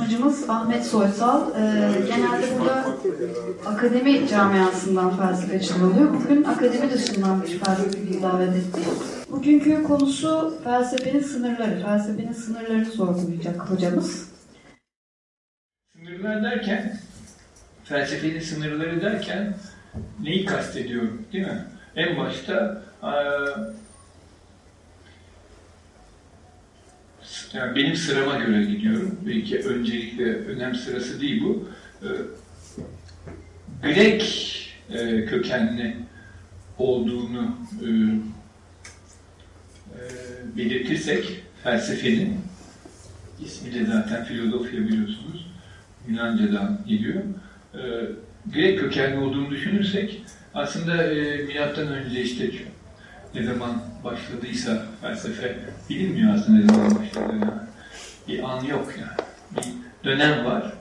konuşmacımız Ahmet Soysal. Ee, genelde burada akademi camiasından felsefeciler oluyor. Bugün akademi dışından bir felsefeci davet ettik. Bugünkü konusu felsefenin sınırları. Felsefenin sınırlarını sorgulayacak hocamız. Sınırlar derken, felsefenin sınırları derken neyi kastediyorum değil mi? En başta yani benim sırama göre gidiyorum. Belki öncelikle önem sırası değil bu. Grek kökenli olduğunu belirtirsek felsefenin ismi de zaten filozofya biliyorsunuz. Yunanca'dan geliyor. Grek kökenli olduğunu düşünürsek aslında e, milattan önce işte ne zaman başladıysa felsefe bilinmiyor aslında ne zaman başladığını. Bir an yok yani. Bir dönem var.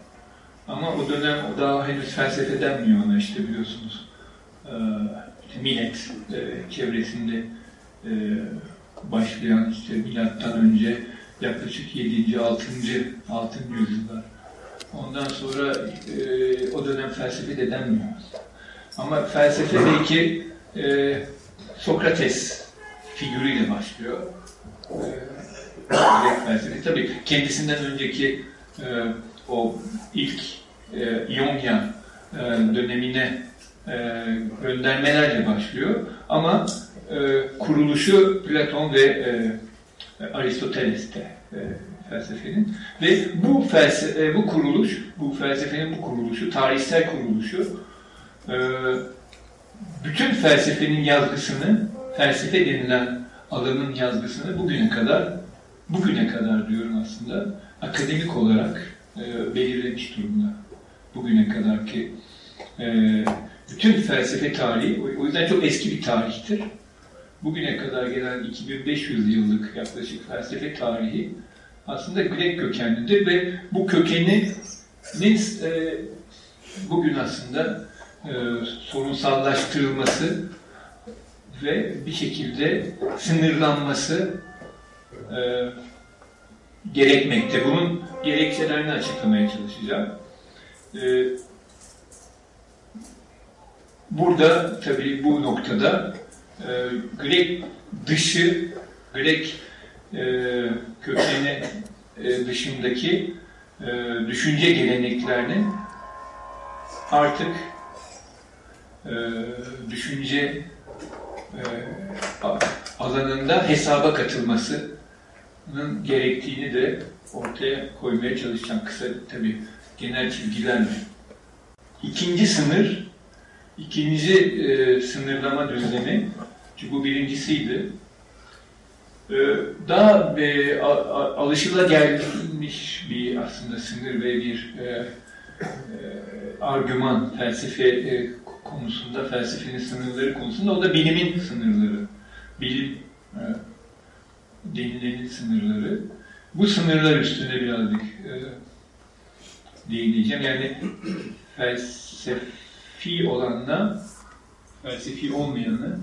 Ama o dönem o daha henüz felsefe denmiyor ona işte biliyorsunuz. Ee, millet e, çevresinde e, başlayan işte milattan önce yaklaşık 7. 6. 6. yüzyıllar. Ondan sonra e, o dönem felsefe de denmiyor. Ama felsefe belki e, Sokrates figürüyle başlıyor. Ee, felsefe. Tabii kendisinden önceki e, o ilk e, İonya e, dönemine e, göndermelerle başlıyor. Ama e, kuruluşu Platon ve e, Aristoteles'te e, felsefenin ve bu felsefe, e, bu kuruluş, bu felsefenin bu kuruluşu, tarihsel kuruluşu e, bütün felsefenin yazgısını, felsefe denilen alanın yazgısını bugüne kadar, bugüne kadar diyorum aslında, akademik olarak e, belirlemiş durumda. Bugüne kadar ki e, bütün felsefe tarihi, o yüzden çok eski bir tarihtir. Bugüne kadar gelen 2500 yıllık yaklaşık felsefe tarihi aslında Grek kökenlidir ve bu kökeni e, bugün aslında e, sorunsallaştırılması ve bir şekilde sınırlanması e, gerekmekte. Bunun gerekçelerini açıklamaya çalışacağım. E, burada tabii bu noktada e, Grek dışı, Grek e, kökeni e, dışındaki e, düşünce geleneklerinin artık e, düşünce alanında hesaba katılmasının gerektiğini de ortaya koymaya çalışacağım. Kısa tabi genel çizgilerle. İkinci sınır, ikinci e, sınırlama düzlemi, çünkü bu birincisiydi. E, daha e, alışıla gelmiş bir aslında sınır ve bir e, e, argüman, felsefe e, konusunda, felsefenin sınırları konusunda o da bilimin sınırları. Bilim e, denilenin sınırları. Bu sınırlar üstüne birazcık e, değineceğim. Yani felsefi olanla felsefi olmayanı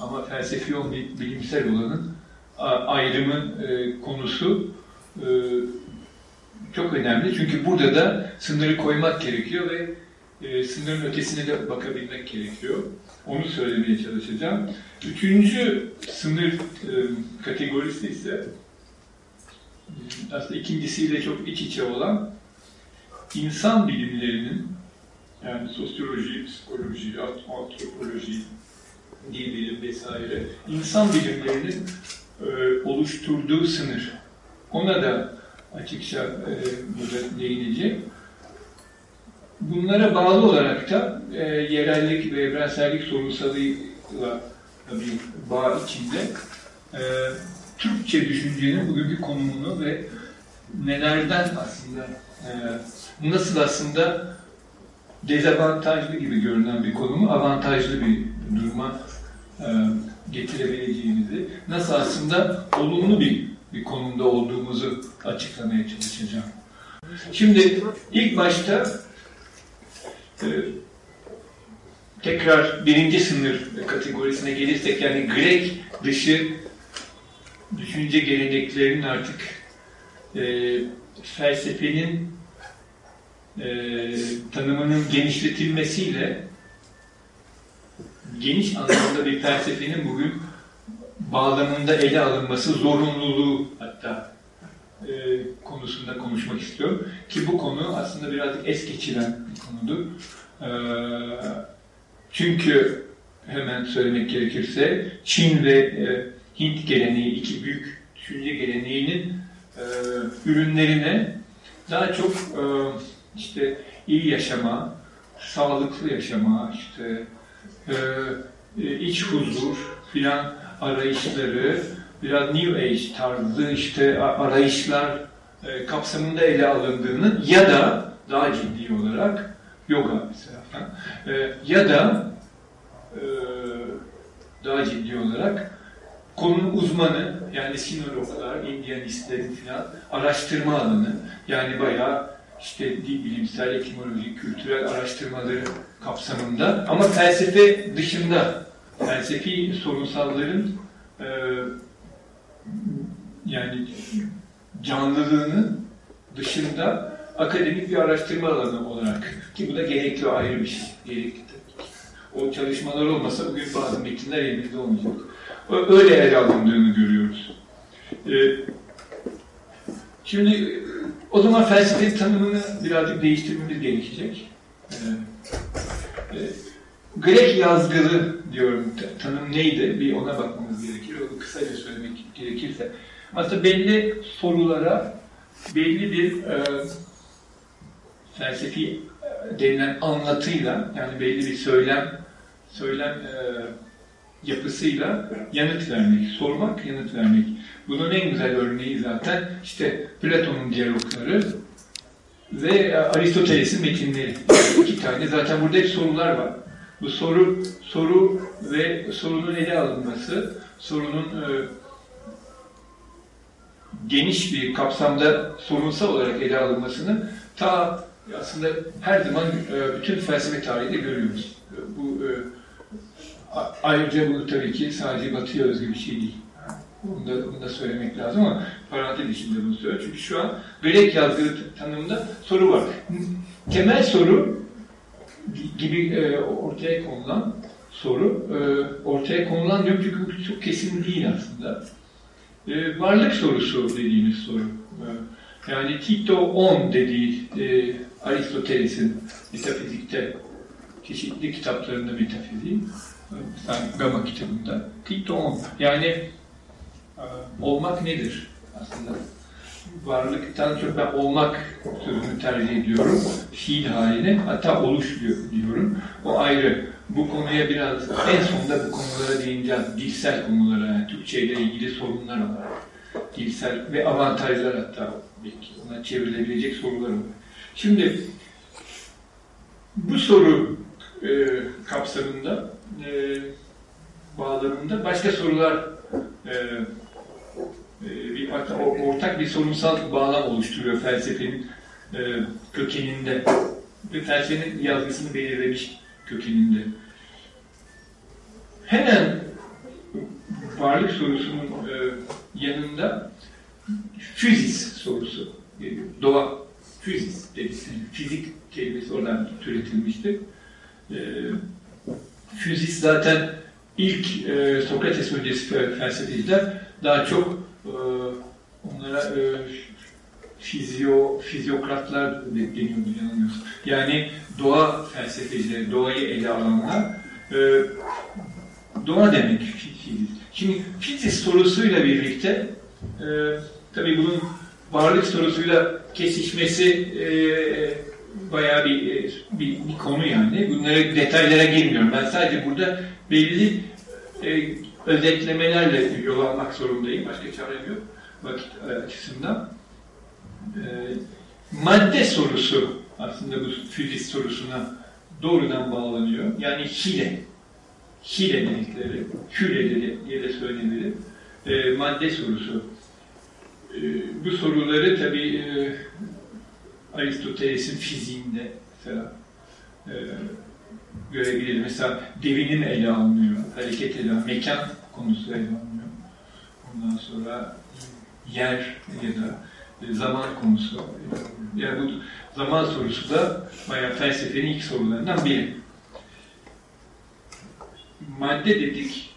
ama felsefi olmayıp bilimsel olanın ayrımı e, konusu e, çok önemli. Çünkü burada da sınırı koymak gerekiyor ve e, sınırın ötesine de bakabilmek gerekiyor. Onu söylemeye çalışacağım. Üçüncü sınır e, kategorisi ise e, aslında ikincisiyle çok iç içe olan insan bilimlerinin yani sosyoloji, psikoloji, antropoloji, dil bilim vesaire insan bilimlerinin e, oluşturduğu sınır. Ona da açıkça e, burada değineceğim. Bunlara bağlı olarak da e, yerellik ve evrensellik sorunsalıyla bir bağ içinde e, Türkçe düşüncenin bugünkü konumunu ve nelerden aslında e, nasıl aslında dezavantajlı gibi görünen bir konumu avantajlı bir duruma e, getirebileceğimizi, nasıl aslında olumlu bir, bir konumda olduğumuzu açıklamaya çalışacağım. Şimdi ilk başta e, tekrar birinci sınır kategorisine gelirsek yani Grek dışı düşünce geleneklerinin artık e, felsefenin e, tanımının genişletilmesiyle geniş anlamda bir felsefenin bugün bağlamında ele alınması zorunluluğu hatta e, konusunda konuşmak istiyorum. Ki bu konu aslında birazcık es geçilen konudur. E, çünkü hemen söylemek gerekirse Çin ve e, Hint geleneği, iki büyük düşünce geleneğinin e, ürünlerine daha çok e, işte iyi yaşama, sağlıklı yaşama, işte iç huzur filan arayışları, biraz New Age tarzı işte arayışlar kapsamında ele alındığını ya da daha ciddi olarak yoga mesela e, ya da e, daha ciddi olarak konunun uzmanı yani sinologlar, indyanistlerin filan araştırma alanı yani bayağı işte dil bilimsel, etimolojik, kültürel araştırmaları kapsamında ama felsefe dışında felsefi sorunsalların e, yani canlılığının dışında akademik bir araştırma alanı olarak ki bu da gerekli ayrı bir şey. Gerekli O çalışmalar olmasa bugün bazı metinler elimizde olmayacak. Öyle ele alındığını görüyoruz. Ee, şimdi o zaman felsefe tanımını birazcık değiştirmemiz gerekecek. Ee, e, Grek yazgılı diyorum tanım neydi? Bir ona bakmamız gerekir. Onu kısaca söylemek gerekirse. Aslında belli sorulara belli bir e, felsefi denilen anlatıyla yani belli bir söylem söylem e, yapısıyla yanıt vermek, sormak, yanıt vermek. Bunun en güzel örneği zaten işte Platon'un diyalogları ve Aristoteles'in metinleri. İki tane. Zaten burada hep sorular var. Bu soru, soru ve sorunun ele alınması, sorunun e, geniş bir kapsamda sorunsal olarak ele alınmasını ta aslında her zaman e, bütün felsefe tarihinde görüyoruz. Bu e, ayrıca bu tabii ki sadece Batı'ya özgü bir şey değil. Bunu da, bunu da söylemek lazım ama parantez içinde bunu söylüyorum. Çünkü şu an Grek yazgılı tanımında soru var. Temel soru gibi e, ortaya konulan soru, e, ortaya konulan diyorum çünkü çok kesin değil aslında. E, varlık sorusu dediğimiz soru. E, yani Tito 10 dediği e, Aristoteles'in metafizikte çeşitli kitaplarında metafiziği, mesela Gama kitabında Tito 10. Yani e, olmak nedir aslında? varlıktan çok ben olmak sözünü tercih ediyorum. Fiil haline, hatta oluş diyorum. O ayrı. Bu konuya biraz, en sonunda bu konulara değineceğiz. Dilsel konulara, yani Türkçe ile ilgili sorunlar olarak. Dilsel ve avantajlar hatta belki ona çevrilebilecek sorular var. Şimdi bu soru e, kapsamında e, bağlamında başka sorular e, e, bir ortak bir sorunsal bağlam oluşturuyor felsefenin e, kökeninde ve felsefenin yazgısını belirlemiş kökeninde. Hemen varlık sorusunun e, yanında füzis sorusu geliyor. Doğa, dedikleri, fizik kelimesi oradan türetilmiştir. Füzis zaten ilk Sokrates öncesi felsefeciler daha çok ee, onlara e, fizyo, fizyokratlar deniyordu yanılmıyorsun. Yani doğa felsefecileri, doğayı ele alanlar e, doğa demek fiziz. Şimdi fiziz sorusuyla birlikte e, tabii bunun varlık sorusuyla kesişmesi e, bayağı bir, e, bir, bir konu yani. Bunlara detaylara girmiyorum. Ben sadece burada belli e, özetlemelerle yol almak zorundayım. Başka çarem yok vakit açısından. E, madde sorusu aslında bu fiziz sorusuna doğrudan bağlanıyor. Yani hile. Hile dedikleri, hüle diye de söylenebilir. E, madde sorusu. E, bu soruları tabi e, Aristoteles'in fiziğinde mesela e, görebiliriz. Mesela devinim ele alınıyor, hareket ele alınıyor, mekan konusu ele alınıyor. Ondan sonra yer ya da e, zaman konusu. Yani bu zaman sorusu da bayağı felsefenin ilk sorularından biri. Madde dedik,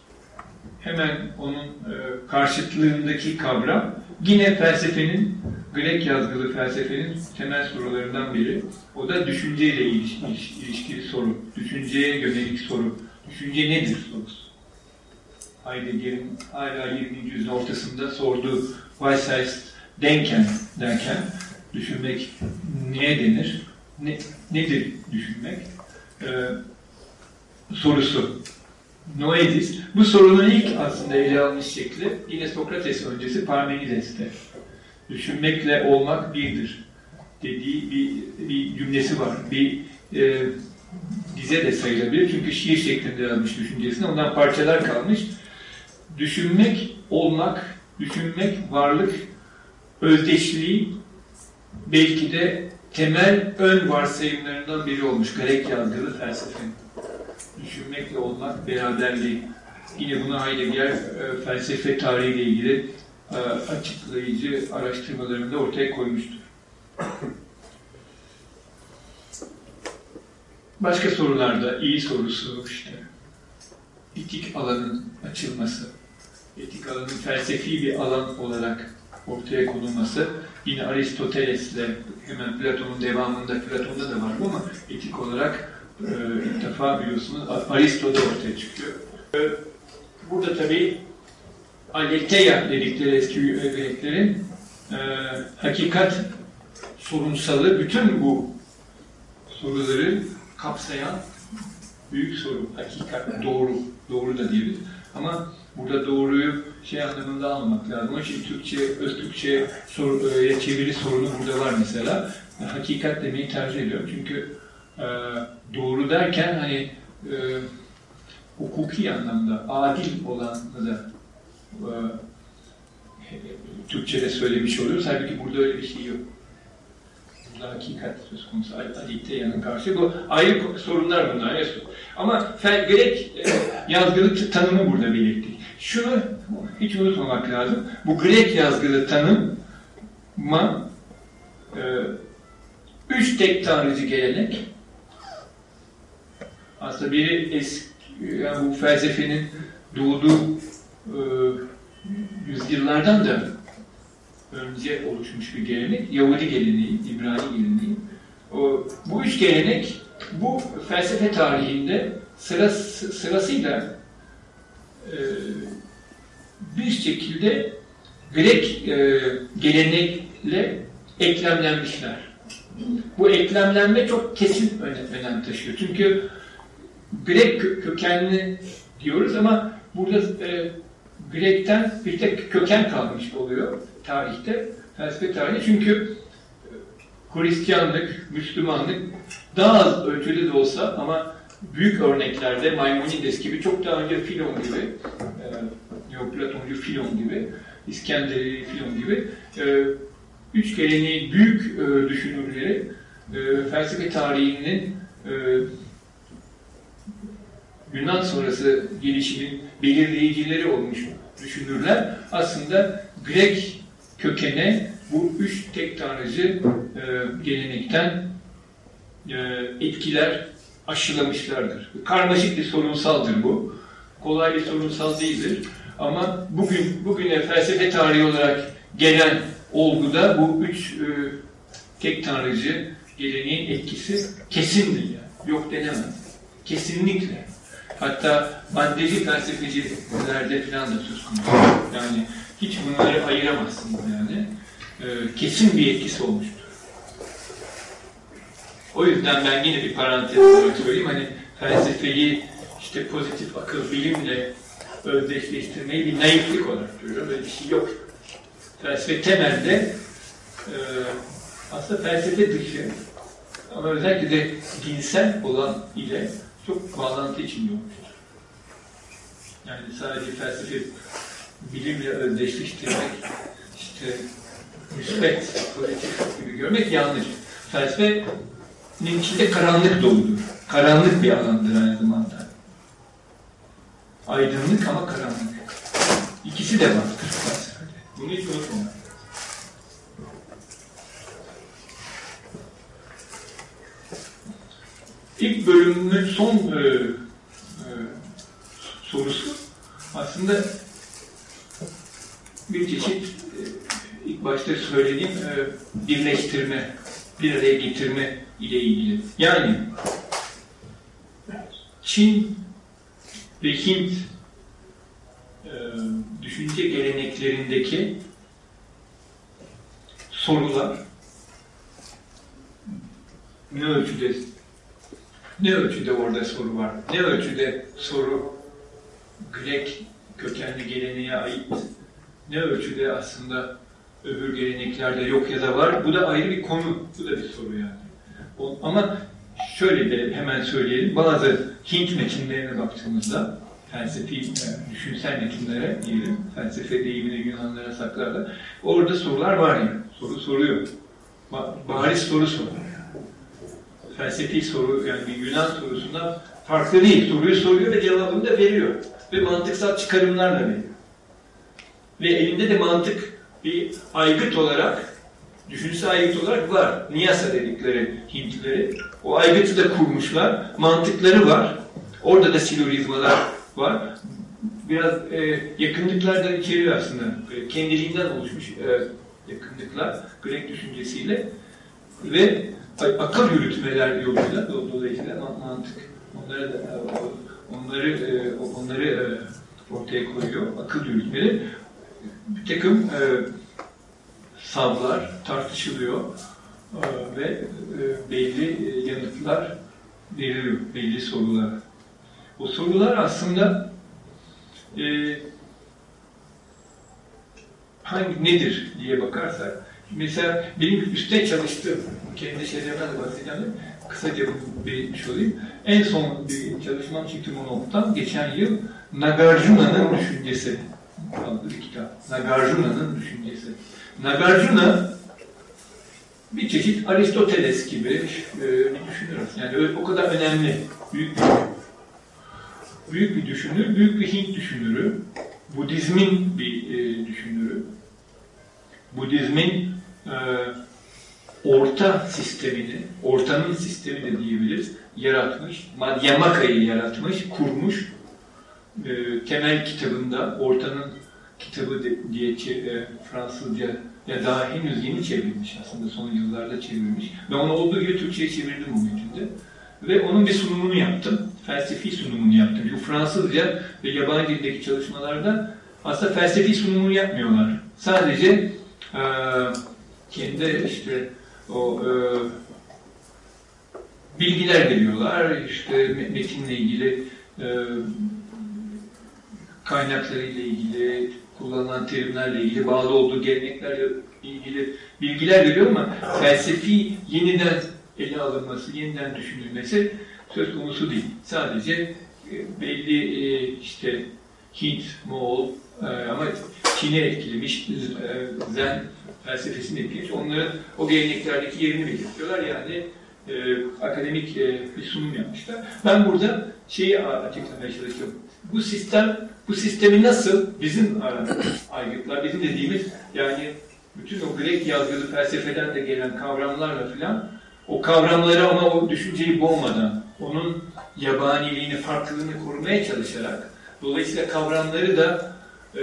hemen onun e, karşıtlığındaki kavram yine felsefenin, Grek yazgılı felsefenin temel sorularından biri. O da düşünceyle iliş, iliş, ilişkili soru, düşünceye yönelik soru. Düşünce nedir sorusu. Heidegger'in hala 20. yüzyılın ortasında sorduğu Was heißt denken derken düşünmek neye denir? Ne, nedir düşünmek? Ee, sorusu. Noedis. Bu sorunun ilk aslında ele almış şekli yine Sokrates öncesi Parmenides'te. Düşünmekle olmak birdir dediği bir, bir cümlesi var. Bir e, dize de sayılabilir. Çünkü şiir şeklinde yazmış düşüncesine. Ondan parçalar kalmış. Düşünmek, olmak, düşünmek, varlık, özdeşliği belki de temel ön varsayımlarından biri olmuş Grek yazgılı felsefenin. Düşünmekle olmak, beraberliği. Yine buna Heidegger e, felsefe tarihiyle ilgili e, açıklayıcı araştırmalarında ortaya koymuştur. Başka sorularda iyi sorusu işte etik alanın açılması, etik alanın felsefi bir alan olarak ortaya konulması yine Aristoteles'le hemen Platon'un devamında Platon'da da var bu ama etik olarak e, ilk defa biliyorsunuz Aristo'da ortaya çıkıyor. E, burada tabii aletheia dedikleri eski Greklerin e, hakikat sorunsalı bütün bu soruları kapsayan büyük soru. Hakikat, doğru. Doğru da diyebiliriz. Ama burada doğruyu şey anlamında almak lazım. Onun için Türkçe, öz Türkçe soruya çeviri sorunu burada var mesela. Hakikat demeyi tercih ediyorum. Çünkü e, doğru derken hani e, hukuki anlamda adil olanı da e, Türkçe'de söylemiş oluyoruz. Halbuki burada öyle bir şey yok. Burada hakikat söz konusu. Aliteyanın karşı. Bu ayrı sorunlar bunlar. Evet. Ama fel, Grek e, yazgılı tanımı burada belirttik. Şunu hiç unutmamak lazım. Bu Grek yazgılı tanıma e, üç tek tanrıcı gelenek aslında biri eski, yani bu felsefenin doğduğu e, yüzyıllardan da önce oluşmuş bir gelenek. Yahudi geleneği, İbrani geleneği. O, bu üç gelenek bu felsefe tarihinde sırası, sırasıyla e, bir şekilde Grek e, gelenekle eklemlenmişler. Bu eklemlenme çok kesin önem, önem taşıyor. Çünkü Grek kökenli diyoruz ama burada e, Grek'ten bir tek köken kalmış oluyor tarihte, felsefe tarihi. Çünkü Hristiyanlık, Müslümanlık daha az ölçüde de olsa ama büyük örneklerde Maimonides gibi çok daha önce Filon gibi, e, Neoplatoncu Filon gibi, İskenderi Filon gibi e, üç geleneği büyük e, düşünürleri e, felsefe tarihinin e, Yunan sonrası gelişimin belirleyicileri olmuş düşünürler. Aslında Grek kökene bu üç tek tanrıcı e, gelenekten e, etkiler aşılamışlardır. Karmaşık bir sorunsaldır bu. Kolay bir sorunsal değildir. Ama bugün bugüne felsefe tarihi olarak gelen olguda bu üç e, tek tanrıcı geleneğin etkisi kesindir yani. Yok denemez. Kesinlikle. Hatta maddeci felsefecilerde falan da söz konusu. Yani hiç bunları ayıramazsınız yani. Ee, kesin bir etkisi olmuştur. O yüzden ben yine bir parantez olarak söyleyeyim. Hani felsefeyi işte pozitif akıl, bilimle özdeşleştirmeyi bir naiflik olarak görüyorum. Böyle bir şey yok. Felsefe temelde e, aslında felsefe dışı ama özellikle de dinsel olan ile çok bağlantı içinde olmuştur. Yani sadece felsefe bilimle özdeşleştirmek, işte müspet, pozitif gibi görmek yanlış. Felsefenin içinde karanlık doludur. Karanlık bir alandır aynı zamanda. Aydınlık ama karanlık. İkisi de vardır felsefede. Bunu hiç unutmamak. İlk bölümün son e, e, sorusu aslında bir çeşit e, ilk başta söylediğim e, birleştirme, bir araya getirme ile ilgili. Yani Çin ve Hint e, düşünce geleneklerindeki sorular ne ölçüde ne ölçüde orada soru var? Ne ölçüde soru Grek kökenli geleneğe ait? Ne ölçüde aslında öbür geleneklerde yok ya da var? Bu da ayrı bir konu. Bu da bir soru yani. O- ama şöyle de hemen söyleyelim. Bazı Hint metinlerine baktığımızda felsefi, e, düşünsel metinlere diyelim, felsefe deyimini Yunanlara saklar da orada sorular var yani. Soru soruyor. Ba- bariz soru soruyor. Felsefi soru yani bir Yunan sorusundan farklı değil. Soruyu soruyor ve cevabını da veriyor. Ve mantıksal çıkarımlarla veriyor. Ve elinde de mantık bir aygıt olarak, düşünsel aygıt olarak var. Niyasa dedikleri Hintlileri. O aygıtı da kurmuşlar. Mantıkları var. Orada da silorizmalar var. Biraz e, yakınlıklar da içeriyor aslında. E, kendiliğinden oluşmuş e, yakınlıklar Grek düşüncesiyle ve akıl yürütmeler yoluyla do- dolayısıyla ma- mantık onları da, e, onları e, onları e, ortaya koyuyor. Akıl yürütmeleri. Bir takım e, savlar tartışılıyor e, ve e, belli yanıtlar veriliyor belli sorular. O sorular aslında e, hangi nedir diye bakarsak mesela benim üstte çalıştığım kendi şeylerimden de bahsedeceğim de kısaca bir olayım. En son bir çalışmam çıktı Monop'tan geçen yıl Nagarjuna'nın Düşüncesi adlı bir kitap. Nagarjuna'nın Düşüncesi. Nagarjuna bir çeşit Aristoteles gibi e, düşünür. Yani öyle, o kadar önemli, büyük bir büyük bir düşünür, büyük bir Hint düşünürü, Budizmin bir e, düşünürü, Budizmin e, orta sistemini, ortanın sistemi de diyebiliriz, yaratmış, Madhyamaka'yı yaratmış, kurmuş, e, temel kitabında, ortanın kitabı de- diye e, Fransızca ya daha henüz yeni çevrilmiş aslında son yıllarda çevrilmiş. Ben onu olduğu gibi Türkçe'ye çevirdim o metinde. Ve onun bir sunumunu yaptım. Felsefi sunumunu yaptım. Çünkü Fransızca ve yabancı dildeki çalışmalarda aslında felsefi sunumunu yapmıyorlar. Sadece e, kendi işte o e, bilgiler veriyorlar. İşte me- metinle ilgili e, kaynaklarıyla ilgili, kullanılan terimlerle ilgili, bağlı olduğu geleneklerle ilgili bilgiler veriyor ama felsefi yeniden ele alınması, yeniden düşünülmesi söz konusu değil. Sadece e, belli e, işte Hint, Moğol e, ama Çin'e etkilemiş, Zen felsefesini etkilemiş. Onların o geleneklerdeki yerini belirtiyorlar. Yani e, akademik e, bir sunum yapmışlar. Ben burada şeyi açıklamaya çalışıyorum. Bu sistem, bu sistemi nasıl bizim aygıtlar, bizim dediğimiz yani bütün o Grek yazgılı felsefeden de gelen kavramlarla filan o kavramları ama o düşünceyi boğmadan, onun yabaniliğini, farklılığını korumaya çalışarak dolayısıyla kavramları da e,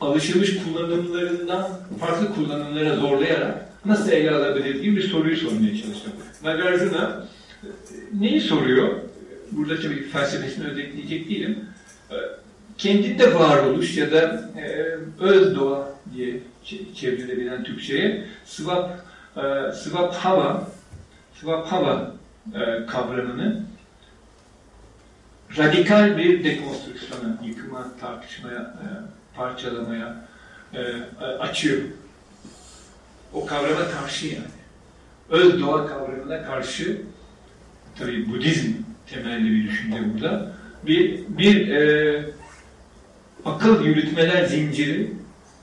alışılmış kullanımlarından farklı kullanımlara zorlayarak nasıl ele alabilir gibi bir soruyu sormaya çalıştım. Nagarjuna e, neyi soruyor? Burada tabii felsefesini özetleyecek değilim. E, Kendinde varoluş ya da e, öz doğa diye çe- çevrilebilen Türkçe'ye swap, swap hava, swap hava kavramını radikal bir dekonstrüksiyona, yıkıma, tartışmaya, parçalamaya e, açıyor. O kavrama karşı yani. Öz doğa kavramına karşı tabii Budizm temelli bir düşünce burada. Bir, bir e, akıl yürütmeler zinciri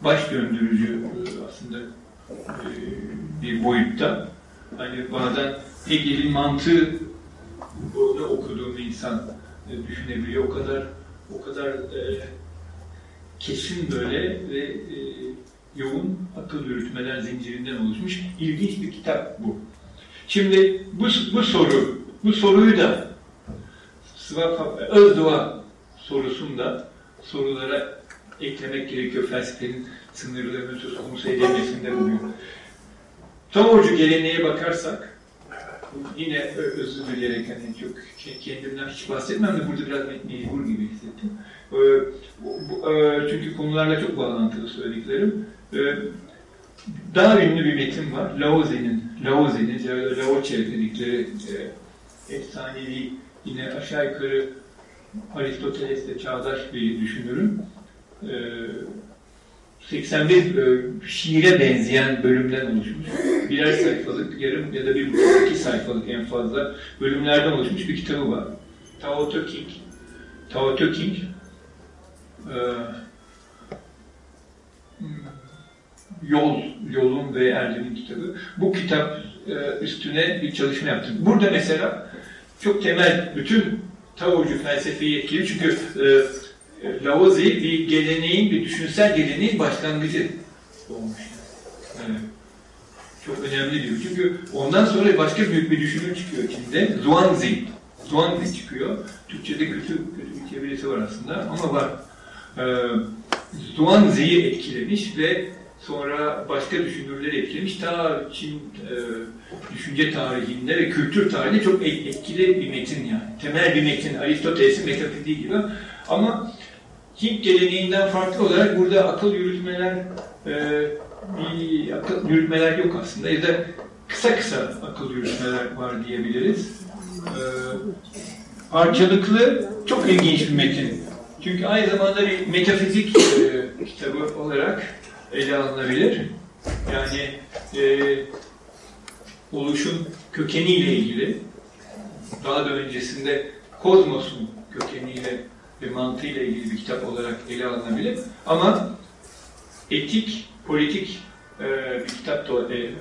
baş döndürücü e, aslında e, bir boyutta. Hani bazen Hegel'in mantığı onu okuduğum insan e, düşünebiliyor. O kadar o kadar e, kesin böyle ve e, yoğun akıl yürütmeler zincirinden oluşmuş ilginç bir kitap bu. Şimdi bu, bu soru Bu soruyu da Swap, Özdua sorusunda sorulara eklemek gerekiyor felsefenin sınırlarını söz konusu edilmesinde buluyor. Taocu geleneğe bakarsak yine özür dileyerek hani çok ke- kendimden hiç bahsetmem de burada biraz me- mecbur gibi hissettim. Ee, e, çünkü konularla çok bağlantılı söylediklerim. Ee, daha ünlü bir metin var. Laozi'nin, Laozi'nin, Laoche dedikleri e, efsanevi yine aşağı yukarı Aristoteles'le çağdaş bir düşünürüm. Ee, 81 e, şiire benzeyen bölümden oluşmuş. Birer sayfalık, yarım ya da bir buçuk, iki sayfalık en fazla bölümlerden oluşmuş bir kitabı var. Tao Te Ching. Tao Te Ching. Ee, Yol, Yolun ve Erdem'in kitabı. Bu kitap e, üstüne bir çalışma yaptım. Burada mesela çok temel bütün Taocu felsefeyi etkili çünkü e, Laozi bir geleneğin, bir düşünsel geleneğin başlangıcı olmuş. Evet. Çok önemli diyor. Çünkü ondan sonra başka büyük bir düşünür çıkıyor içinde. Zhuangzi. Zhuangzi çıkıyor. Türkçe'de kötü, kötü bir çevirisi var aslında ama var. Ee, Zhuangzi'yi etkilemiş ve sonra başka düşünürleri etkilemiş. Ta Çin e, düşünce tarihinde ve kültür tarihinde çok et- etkili bir metin yani. Temel bir metin. Aristoteles'in metafiziği gibi. Ama Hint geleneğinden farklı olarak burada akıl yürütmeler e, bir akıl yürütmeler yok aslında ya da kısa kısa akıl yürütmeler var diyebiliriz. E, parçalıklı çok ilginç bir metin. Çünkü aynı zamanda bir metafizik e, kitabı olarak ele alınabilir. Yani e, oluşun kökeniyle ilgili daha da öncesinde kozmosun kökeniyle ve mantığıyla ilgili bir kitap olarak ele alınabilir. Ama etik, politik e, bir kitap da e,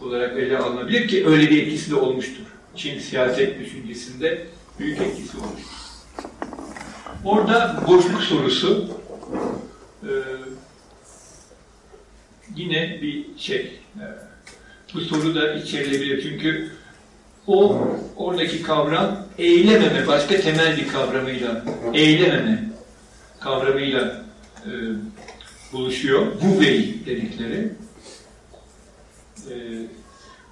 olarak ele alınabilir ki öyle bir etkisi de olmuştur. Çin siyaset düşüncesinde büyük etkisi olmuştur. Orada boşluk sorusu e, yine bir şey. e, bu soru da içerilebilir çünkü o oradaki kavram eylememe başka temel bir kavramıyla eylememe kavramıyla e, buluşuyor. Bu vei dedikleri. E,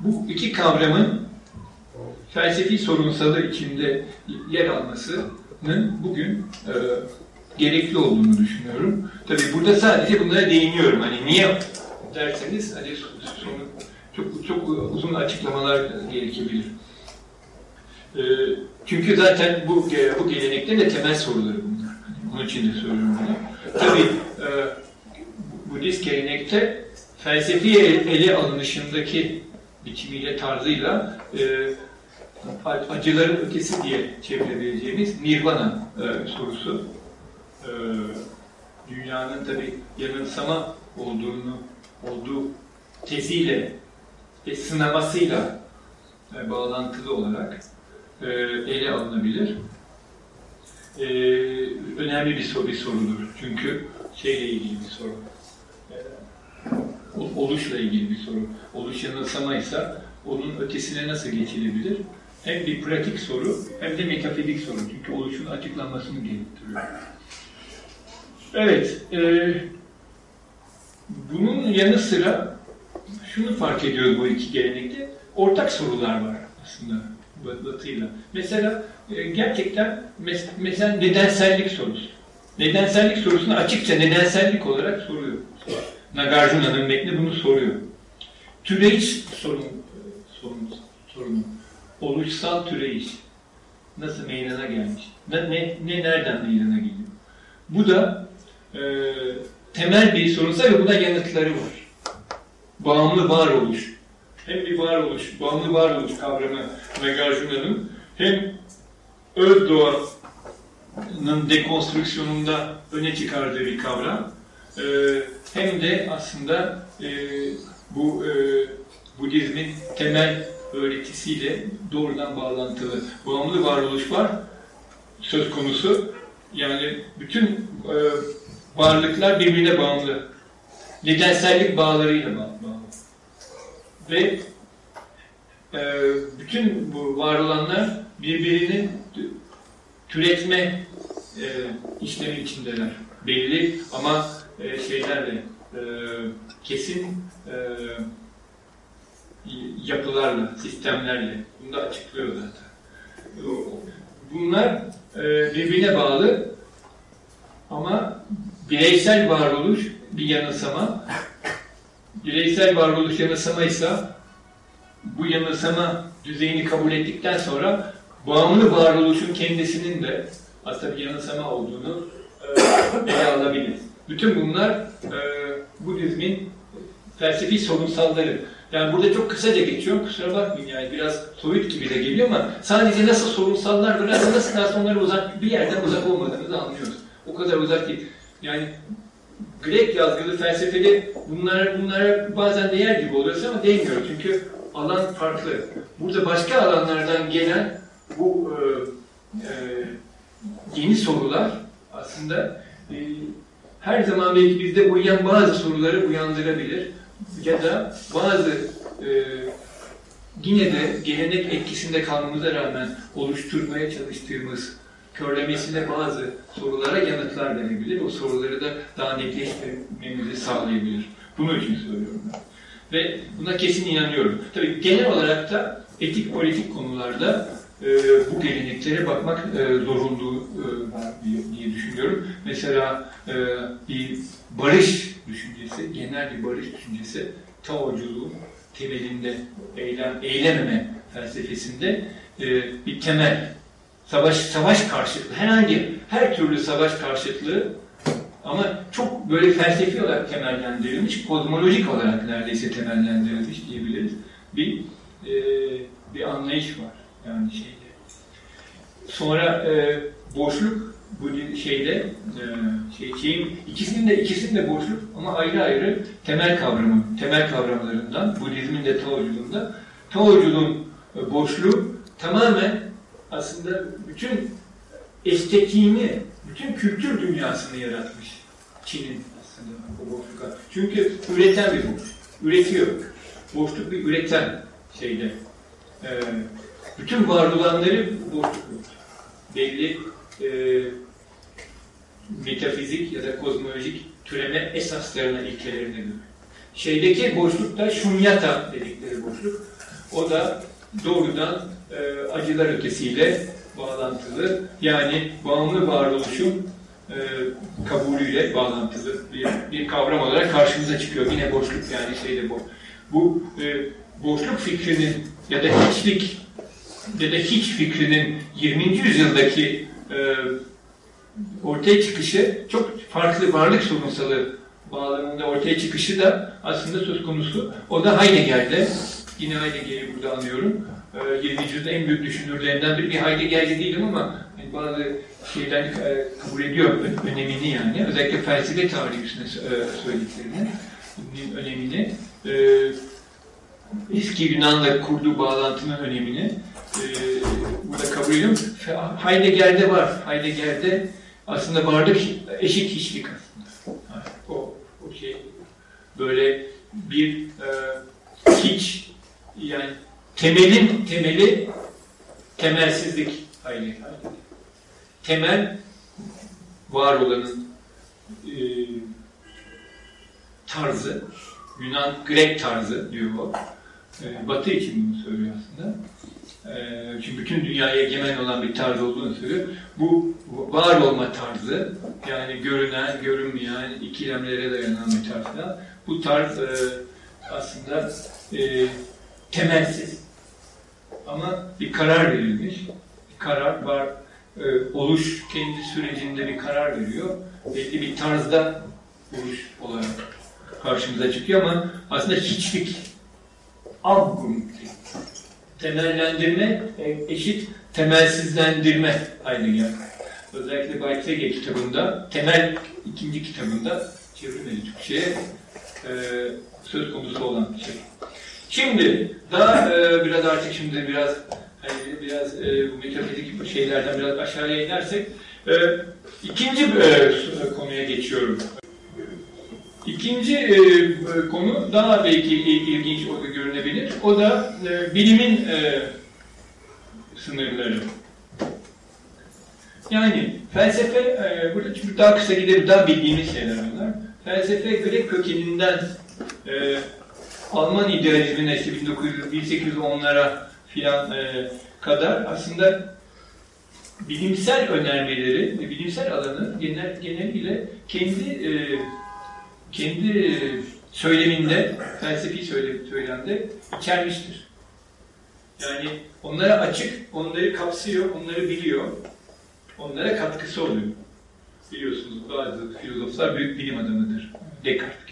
bu iki kavramın felsefi sorunsalı içinde yer almasının bugün e, gerekli olduğunu düşünüyorum. Tabii burada sadece bunlara değiniyorum. Hani niye derseniz hani sonu çok çok uzun açıklamalar gerekebilir. Ee, Çünkü zaten bu bu geleneklerin de temel soruları bunlar. Hani Onun için de söylüyorum bunu. Tabii e, bu- Budist gelenekte felsefi ele alınışındaki biçimiyle, tarzıyla e, acıların ötesi diye çevirebileceğimiz nirvana e, sorusu. E, dünyanın tabii yanılsama olduğunu, olduğu teziyle ve sınamasıyla e, bağlantılı olarak e, ele alınabilir. E, önemli bir soru bir sorudur. Çünkü şeyle ilgili bir soru. E, ol- oluşla ilgili bir soru. Oluş yanılsamaysa onun ötesine nasıl geçilebilir? Hem bir pratik soru hem de metafizik soru. Çünkü oluşun açıklanmasını gerektiriyor. Evet. E, bunun yanı sıra şunu fark ediyoruz bu iki gelenekte. Ortak sorular var aslında Batı'yla. Mesela e, gerçekten mes- mesela nedensellik sorusu. Nedensellik sorusunu açıkça nedensellik olarak soruyor. Nagarjuna'nın metni bunu soruyor. Türeyiş sorun, sorun, sorunu. Oluşsal türeyiş. Nasıl meydana gelmiş? Ne, ne, ne nereden meydana geliyor? Bu da e, temel bir sorunsa ve buna yanıtları var bağımlı varoluş. Hem bir varoluş, bağımlı varoluş kavramı Nagarjuna'nın hem öz doğanın dekonstrüksiyonunda öne çıkardığı bir kavram. Ee, hem de aslında e, bu e, Budizmin temel öğretisiyle doğrudan bağlantılı. Bağımlı varoluş var söz konusu. Yani bütün e, varlıklar birbirine bağımlı nedensellik bağlarıyla bağ- bağlı. Ve e, bütün bu var olanlar birbirini türetme e, işlemi içindeler. Belli ama e, şeylerle e, kesin e, yapılarla, sistemlerle. Bunu da açıklıyor zaten. Bunlar e, birbirine bağlı ama bireysel varoluş bir yanılsama. Bireysel varoluş yanılsamaysa bu yanılsama düzeyini kabul ettikten sonra bağımlı varoluşun kendisinin de aslında bir yanılsama olduğunu e, ele alabiliriz. Bütün bunlar e, Budizmin felsefi sorunsalları. Yani burada çok kısaca geçiyorum, kusura bakmayın yani biraz soyut gibi de geliyor ama sadece nasıl sorunsallar biraz nasıl nasıl onlara uzak bir yerden uzak olmadığımızı anlıyoruz. O kadar uzak değil. Yani Grek yazgılı felsefede bunlar bunlara bazen değer gibi oluyoruz ama değmiyor çünkü alan farklı. Burada başka alanlardan gelen bu e, e, yeni sorular aslında e, her zaman belki bizde uyuyan bazı soruları uyandırabilir ya da bazı e, yine de gelenek etkisinde kalmamıza rağmen oluşturmaya çalıştığımız körlemesine bazı sorulara yanıtlar verebilir. O soruları da daha netleştirmemizi sağlayabilir. Bunun için söylüyorum ben. Ve buna kesin inanıyorum. Tabii genel olarak da etik politik konularda e, bu geleneklere bakmak e, zorunluluğu e, diye düşünüyorum. Mesela e, bir barış düşüncesi, genel bir barış düşüncesi Taoculuğun temelinde eylem, eylememe felsefesinde e, bir temel savaş savaş karşıtlığı herhangi her türlü savaş karşıtlığı ama çok böyle felsefi olarak temellendirilmiş, kozmolojik olarak neredeyse temellendirilmiş diyebiliriz. Bir e, bir anlayış var yani şeyde. Sonra e, boşluk bu şeyde e, şey, şeyin ikisinin de ikisinin de boşluk ama ayrı ayrı temel kavramı, temel kavramlarından Budizmin de Taoculuğunda Taoculuğun e, boşluğu tamamen aslında bütün estetiğini, bütün kültür dünyasını yaratmış Çin'in aslında o boşlukta. Çünkü üreten bir boşluk. Üretiyor. Boşluk bir üreten şeyde. Ee, bütün var olanları boşluk belli e, metafizik ya da kozmolojik türeme esaslarına, ilkelerine göre. Şeydeki boşluk da şunyata dedikleri boşluk. O da doğrudan e, acılar ötesiyle bağlantılı. Yani bağımlı varoluşun e, kabulüyle bağlantılı bir, bir kavram olarak karşımıza çıkıyor. Yine boşluk yani şeyde bu. Bu e, boşluk fikrinin ya da hiçlik ya da hiç fikrinin 20. yüzyıldaki e, ortaya çıkışı çok farklı varlık sorunsalı bağlamında ortaya çıkışı da aslında söz konusu. O da Heidegger'de, yine Heidegger'i burada anıyorum. E, 20. yüzyılda en büyük düşünürlerinden biri. Bir Heidegger'ci değilim ama yani bazı şeyler e, kabul ediyor önemini yani. Özellikle felsefe tarihi üstüne e, önemini. E, eski Yunan'la kurduğu bağlantının önemini e, burada kabul ediyorum. Heidegger'de var. Heidegger'de aslında varlık eşit hiçlik aslında. O, o şey böyle bir e, hiç yani temelin temeli temelsizlik Heidegger. Temel var olanın e, tarzı Yunan Grek tarzı diyor o. E, Batı için bunu söylüyor aslında. E, çünkü bütün dünyaya egemen olan bir tarz olduğunu söylüyor. Bu var olma tarzı, yani görünen, görünmeyen, ikilemlere dayanan bir tarz. Bu tarz e, aslında e, temelsiz. Ama bir karar verilmiş. Bir karar var. E, oluş kendi sürecinde bir karar veriyor. Belli bir tarzda oluş olarak karşımıza çıkıyor ama aslında hiçlik, abgum, temellendirme eşit temelsizlendirme Heidegger. Özellikle Baytege kitabında, temel ikinci kitabında çevrilmedi Türkçe'ye e, söz konusu olan bir şey. Şimdi daha e, biraz artık şimdi biraz hani biraz e, bu metafizik şeylerden biraz aşağıya inersek e, ikinci e, konuya geçiyorum. İkinci e, konu daha belki il- ilginç o- görünebilir. O da e, bilimin e, sınırları. Yani felsefe, e, burada çünkü daha kısa gidelim, daha bildiğimiz şeyler bunlar. Felsefe Grek kökeninden e, Alman idealizmine işte 1900, 1810'lara filan e, kadar aslında bilimsel önermeleri ve bilimsel alanı genel, geneliyle kendi e, kendi e, söyleminde, felsefi söyle, söylemde içermiştir. Yani onlara açık, onları kapsıyor, onları biliyor, onlara katkısı oluyor. Biliyorsunuz bazı filozoflar büyük bilim adamıdır. Descartes.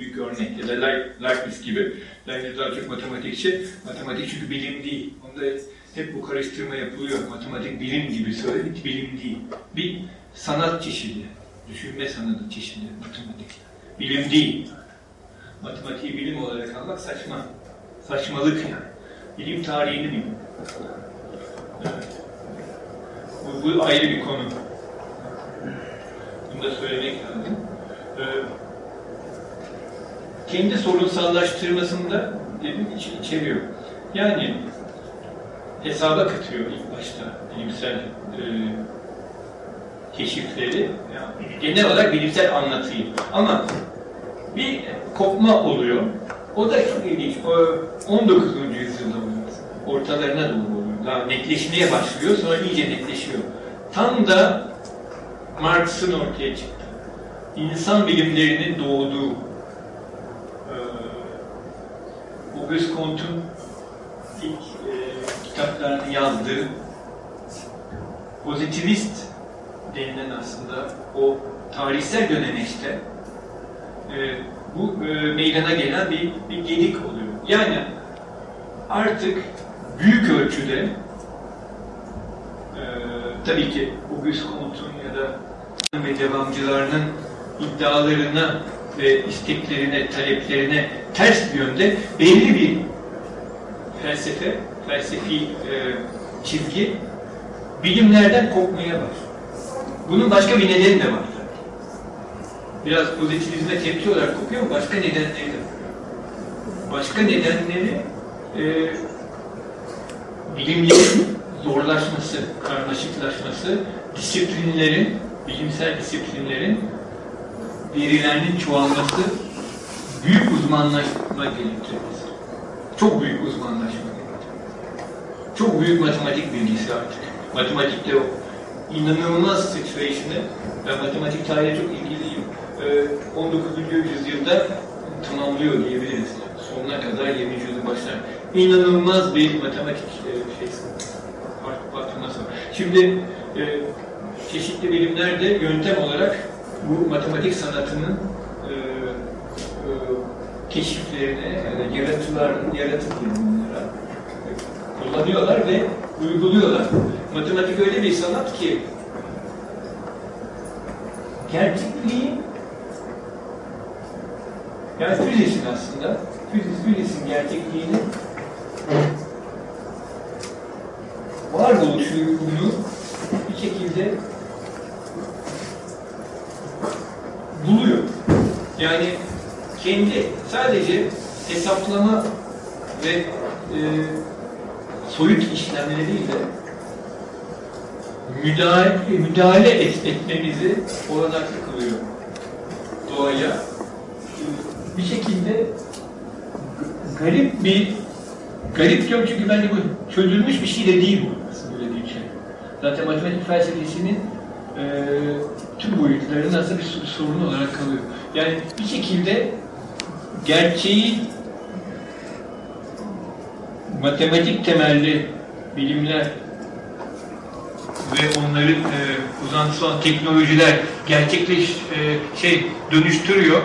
Büyük örnek ya da Leib- Leibniz gibi. Leibniz daha çok matematikçi. Matematik çünkü bilim değil. Onda hep bu karıştırma yapılıyor. Matematik bilim gibi söylüyor. Hiç bilim değil. Bir sanat çeşidi. Düşünme sanatı çeşidi matematik. Bilim değil. Matematiği bilim olarak almak saçma. Saçmalık yani. Bilim tarihini bilim. Evet. Bu, bu ayrı bir konu. Bunu da söylemek lazım. Ee, kendi sorunsallaştırmasında dedim iç, içeriyor. Yani hesaba katıyor ilk başta bilimsel e, keşifleri, yani genel olarak bilimsel anlatıyı. Ama bir kopma oluyor. O da çok ilginç. O 19. yüzyılda oluyor. Ortalarına doğru oluyor. Daha netleşmeye başlıyor, sonra iyice netleşiyor. Tam da Marx'ın ortaya çıktı. İnsan bilimlerinin doğduğu e, Comte'un ilk e, kitaplarını yazdığı pozitivist denilen aslında o tarihsel dönemeçte e, bu e, meydana gelen bir, bir gedik oluyor. Yani artık büyük ölçüde e, tabii ki Auguste Comte'un ya da ve devamcılarının iddialarına ve isteklerine, taleplerine ters bir yönde belli bir felsefe, felsefi e, çizgi bilimlerden kopmaya başlıyor. Bunun başka bir nedeni de var. Biraz pozitivizme tepki olarak kopuyor ama başka nedenleri de var. Başka nedenleri e, bilimlerin zorlaşması, karmaşıklaşması, disiplinlerin, bilimsel disiplinlerin verilerinin çoğalması, büyük uzmanlaşma gerektirmesi. Çok büyük uzmanlaşma gerektirmesi. Çok büyük matematik bilgisi artık. Matematikte o inanılmaz situation'ı, ben matematik tarihe çok ilgiliyim. Ee, 19. yüzyılda tamamlıyor diyebiliriz. Sonuna kadar 20. yüzyılda başlar. İnanılmaz bir matematik e, şeysi. Patlaması var. Şimdi e, çeşitli bilimlerde yöntem olarak bu matematik sanatının e, e, keşiflerine, yani yaratıların, yaratım bunlara e, kullanıyorlar ve uyguluyorlar. Matematik öyle bir sanat ki gerçekliği yani fizisin aslında fiziz, fizisin gerçekliğini varoluşunu bir şekilde buluyor. Yani kendi sadece hesaplama ve e, soyut işlemleriyle müdahale, müdahale et, etmemizi olanaklı kılıyor doğaya. Bir şekilde garip bir garip diyorum çünkü bence bu çözülmüş bir şey de değil bu aslında söylediğim şey. Zaten matematik felsefesinin e, tüm boyutları nasıl bir sor- sorun olarak kalıyor. Yani bir şekilde gerçeği matematik temelli bilimler ve onların e, uzantısı olan teknolojiler gerçekleş e, şey dönüştürüyor.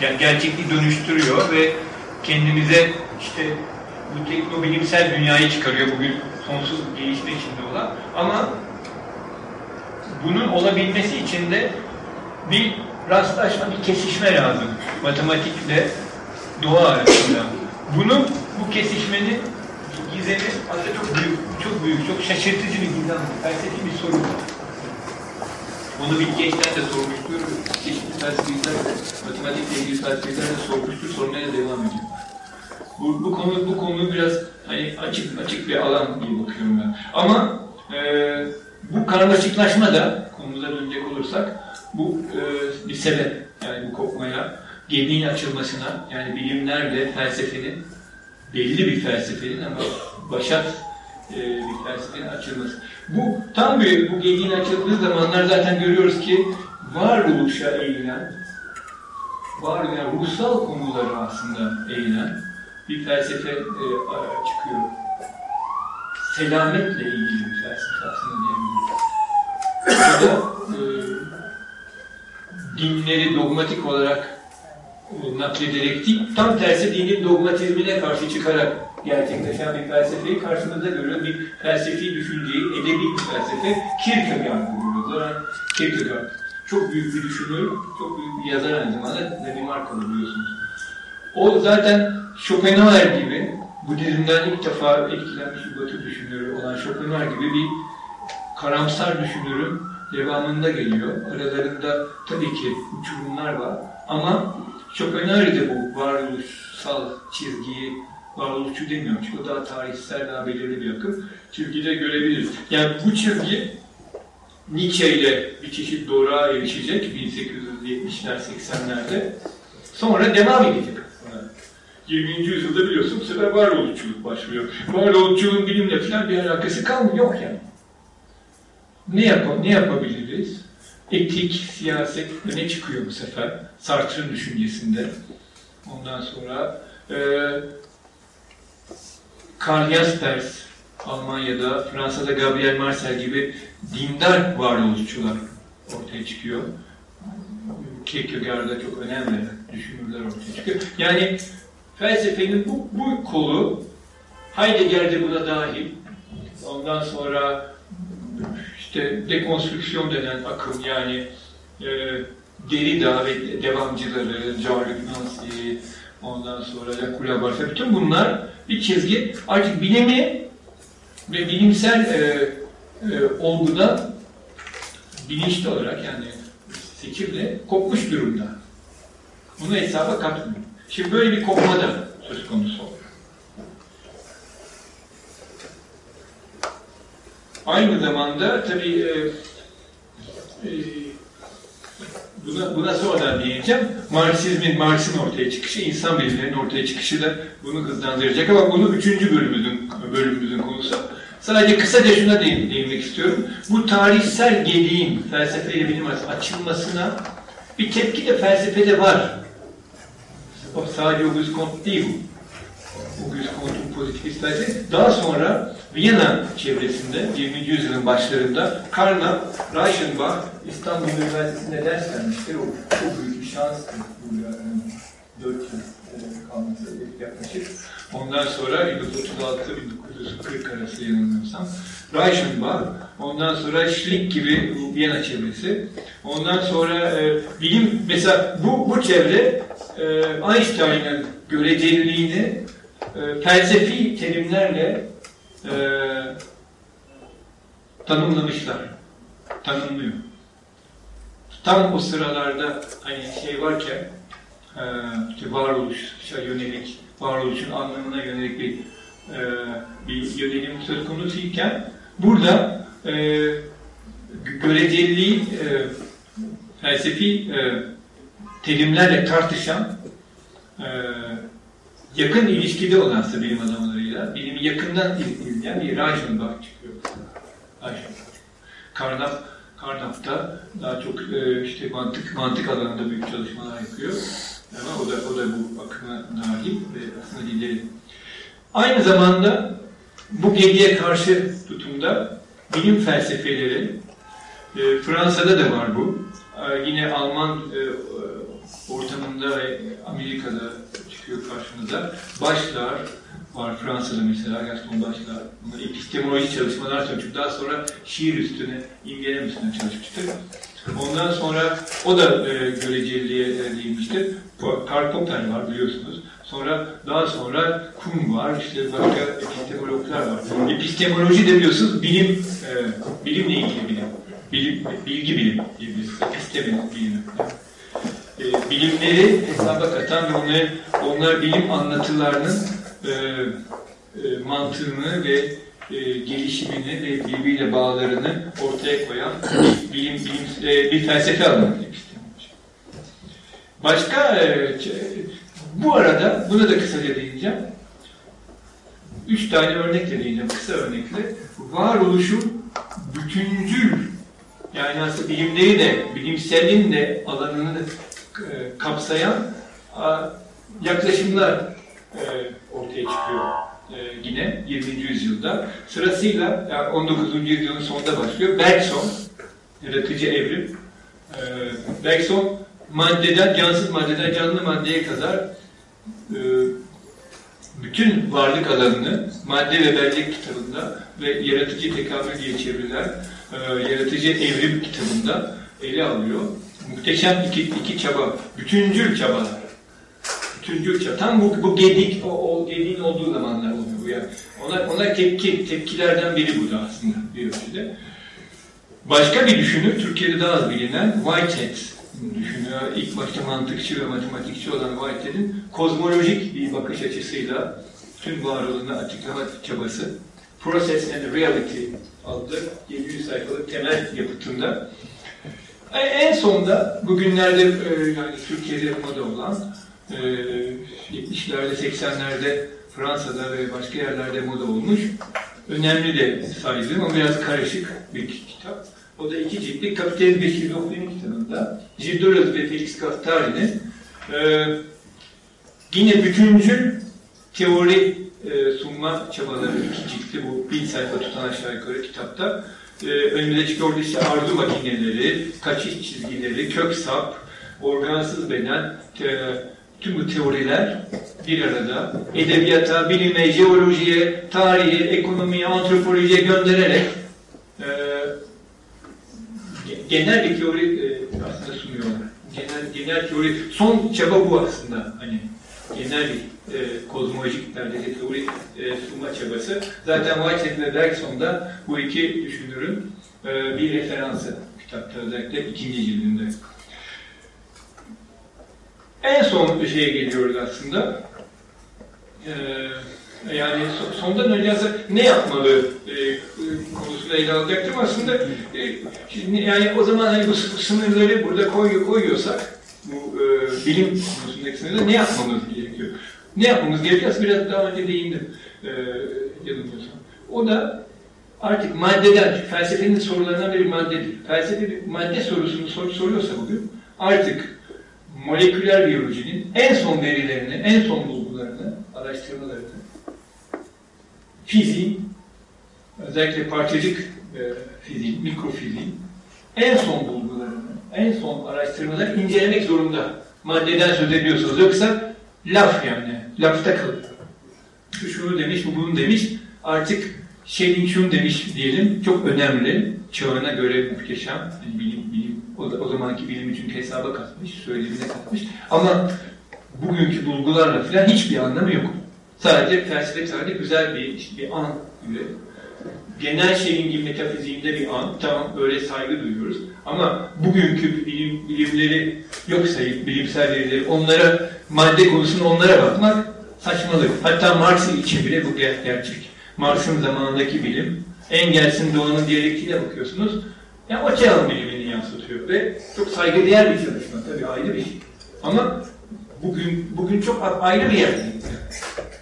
Ger- gerçekliği dönüştürüyor ve kendimize işte bu teknobilimsel dünyayı çıkarıyor bugün sonsuz gelişme içinde olan. Ama bunun olabilmesi için de bir rastlaşma, bir kesişme lazım matematikle doğa arasında. Bunun, bu kesişmenin gizemi aslında çok büyük, çok büyük, çok şaşırtıcı bir gizem, felsefi bir sorun. Bunu Bill Gates'ten de sormuştur. Çeşitli felsefeciler de, matematikle ilgili felsefeciler de sormuştur. Sormaya devam ediyor. Bu, bu konu bu konu biraz hani açık açık bir alan diye bakıyorum ben. Ama e, bu karmaşıklaşma da konumuza dönecek olursak bu e, bir sebep yani bu kopmaya gemiğin açılmasına yani bilimlerle felsefenin belli bir felsefenin ama başat e, bir felsefenin açılması. Bu tam bir bu gemiğin açıldığı zamanlar zaten görüyoruz ki varoluşa eğilen var yani ruhsal konuları aslında eğilen bir felsefe e, çıkıyor. Selametle ilgili felsefe aslında diyebiliriz. O da e, dinleri dogmatik olarak e, naklederek değil, tam tersi dinin dogmatizmine karşı çıkarak gerçekleşen bir felsefeyi karşımızda görüyoruz. Bir felsefi düşünceyi, edebi bir felsefe Kierkegaard görüyoruz. Zoran Kierkegaard. Çok büyük bir düşünür, çok büyük bir yazar aynı zamanda Danimarkalı biliyorsunuz. O zaten Schopenhauer gibi, Budizm'den ilk defa etkilenmiş bir batı düşünürü olan Schopenhauer gibi bir karamsar düşünürün devamında geliyor. Aralarında tabii ki uçurumlar var ama Schopenhauer de bu varoluşsal çizgiyi varoluşçu demiyorum çünkü o daha tarihsel, daha belirli bir akım. Çizgide görebiliriz. Yani bu çizgi Nietzsche ile bir çeşit doğruğa erişecek 1870'ler, 80'lerde. Sonra devam edecek. 20. yüzyılda biliyorsun bu sefer varoluşçuluk başlıyor. Varoluşçuluğun bilimle falan bir alakası kalmıyor. Yok yani. Ne, yap ne yapabiliriz? Etik, siyaset öne çıkıyor bu sefer. Sartre'ın düşüncesinde. Ondan sonra e, Karl Jaspers Almanya'da, Fransa'da Gabriel Marcel gibi dindar varoluşçular ortaya çıkıyor. Kierkegaard'a çok önem veren düşünürler ortaya çıkıyor. Yani felsefenin bu, bu kolu Heidegger de buna dahil. Ondan sonra işte dekonstrüksiyon denen akım yani e, Derrida ve devamcıları, Jean-Luc Nancy, ondan sonra Lacour bütün bunlar bir çizgi artık bilimi ve bilimsel e, e, olguda bilinçli olarak yani seçimle kopmuş durumda. Bunu hesaba katmıyor. Şimdi böyle bir kopma da söz konusu oluyor. Aynı zamanda tabii e, e, buna, buna sonradan diyeceğim. Marksizmin, Marx'ın ortaya çıkışı, insan bilimlerinin ortaya çıkışı da bunu hızlandıracak. Ama bunu üçüncü bölümümüzün, bölümümüzün konusu. Sadece kısaca şuna değin, değinmek istiyorum. Bu tarihsel gediğin felsefeyle bilim açılmasına bir tepki de felsefede var. Sadece Auguste Comte değil bu. Auguste Comte'un pozitivist felsefesi. Daha sonra Viyana çevresinde 20. yüzyılın başlarında Karl Reichenbach İstanbul Üniversitesi'nde ders vermiştir. O çok büyük bir şanstı bu yani. 4 yıl e, kalması yaklaşık. Ondan sonra 1936-1940 arası yanılmıyorsam Reichenbach, ondan sonra Schlick gibi Viyana çevresi. Ondan sonra e, bilim, mesela bu, bu çevre e, Einstein'ın göreceliliğini e, felsefi terimlerle e, tanımlamışlar. Tanımlıyor. Tam o sıralarda hani şey varken e, varoluşa yönelik, varoluşun anlamına yönelik bir e, bir yönelim söz konusuyken burada e, göreceliliği e, felsefi e, terimlerle tartışan e, yakın ilişkide olan aslında bilim adamlarıyla bilimi yakından izleyen bir Reichenbach çıkıyor. Karnap, Karnap'ta daha çok e, işte mantık mantık alanında büyük çalışmalar yapıyor. Ama o da o da bu akıma dahil ve aslında lideri. Aynı zamanda bu geriye karşı tutumda bilim felsefeleri e, Fransa'da da var bu. E, yine Alman e, ortamında Amerika'da çıkıyor karşımıza. Başlar var Fransa'da mesela Gaston Başlar. Bunlar epistemoloji çalışmalar sonucu daha sonra şiir üstüne, imgelem üstüne çalışmıştır. Ondan sonra o da e, göreceliliğe e, değinmiştir. Karl Popper var biliyorsunuz. Sonra daha sonra Kuhn var, işte başka epistemologlar var. Epistemoloji de biliyorsunuz bilim, e, bilimle ilgili bilim. bilim, bilgi bilim diyebiliriz. Episteme bilimi. E, bilimleri hesaba katan ve onları, onlar bilim anlatılarının e, e, mantığını ve e, gelişimini ve birbiriyle bağlarını ortaya koyan bilim, bilim e, bir felsefe alanı epistemoloji. Başka e, bu arada buna da kısaca değineceğim. Üç tane örnekle değineceğim, kısa örnekle. Varoluşun bütüncül, yani aslında bilimleri de, bilimselin de alanını e, kapsayan yaklaşımlar e, ortaya çıkıyor e, yine 20. yüzyılda. Sırasıyla yani 19. yüzyılın sonunda başlıyor. Bergson, yaratıcı evrim. E, Bergson maddeden, cansız maddeden canlı maddeye kadar bütün varlık alanını madde ve bellek kitabında ve yaratıcı tekamül diye çevrilen e, yaratıcı evrim kitabında ele alıyor. Muhteşem iki, iki çaba, bütüncül çabalar. Bütüncül çaba. Tam bu, bu gedik, o, o gediğin olduğu zamanlar oluyor bu yani. Ona, ona tepki, tepkilerden biri bu da aslında bir ölçüde. Başka bir düşünür, Türkiye'de daha az bilinen Whitehead düşünüyor. İlk başta mantıkçı ve matematikçi olan Whitehead'in kozmolojik bir bakış açısıyla tüm varoluşunu açıklama çabası Process and Reality adlı 700 sayfalık temel yapıtında e, en sonda bugünlerde e, yani Türkiye'de moda olan e, 70'lerde 80'lerde Fransa'da ve başka yerlerde moda olmuş önemli de saydığım ama biraz karışık bir kitap. O da iki ciltlik Kapitalizm ve Şizofreni kitabında. Gilles ve Felix Guattari'nin e, yine bütüncül teori e, sunma çabaları iki ciltli bu bin sayfa tutan aşağı yukarı kitapta. E, önümüze çıkıyor işte arzu makineleri, kaçış çizgileri, kök sap, organsız beden, e, tüm bu teoriler bir arada edebiyata, bilime, jeolojiye, tarihe, ekonomiye, antropolojiye göndererek e, genel bir teori e, aslında sunuyorlar. Genel, genel teori, son çaba bu aslında. Hani genel bir e, kozmolojik neredeyse teori e, sunma çabası. Zaten Whitehead ve Bergson da bu iki düşünürün e, bir referansı kitapta özellikle ikinci cildinde. En son bir şeye geliyoruz aslında. Ee, yani so- sondan önce ne yapmalı e, ele alacaktım aslında. E, yani o zaman hani bu sınırları burada koy, koyuyorsak bu e, bilim konusundaki sınırları ne yapmamız gerekiyor? Ne yapmamız gerekiyor? Aslında biraz daha önce değindim e, yanılmıyorsam. O da artık maddeden, felsefenin sorularından biri maddedir. Felsefe bir madde sorusunu sor, soruyorsa bugün artık moleküler biyolojinin en son verilerini, en son bulgularını, araştırmalarını, fiziğin, özellikle parçacık e, fiziğin, mikrofiziğin en son bulgularını, en son araştırmaları incelemek zorunda. Maddeden söz ediyorsunuz. Yoksa laf yani, lafta kalır. Şu şunu demiş, bu bunu demiş. Artık Şelin şunu demiş diyelim, çok önemli, çağına göre muhteşem, yani bilim, bilim, o, o zamanki bilimi çünkü hesaba katmış, söylemine katmış. Ama bugünkü bulgularla falan hiçbir anlamı yok. Sadece felsefe sadece güzel bir, işte bir an gibi. Genel şeyin gibi metafiziğinde bir an, tamam öyle saygı duyuyoruz. Ama bugünkü bilim, bilimleri yok sayıp, bilimsel verileri, onlara, madde konusunda onlara bakmak saçmalık. Hatta Marx için bile bu ger- gerçek. Marx'ın zamanındaki bilim, Engels'in doğanın diyalektiğine bakıyorsunuz. Yani o çağın bilimini yansıtıyor ve çok saygıdeğer bir çalışma tabii ayrı bir şey. Ama bugün bugün çok ayrı bir yerde.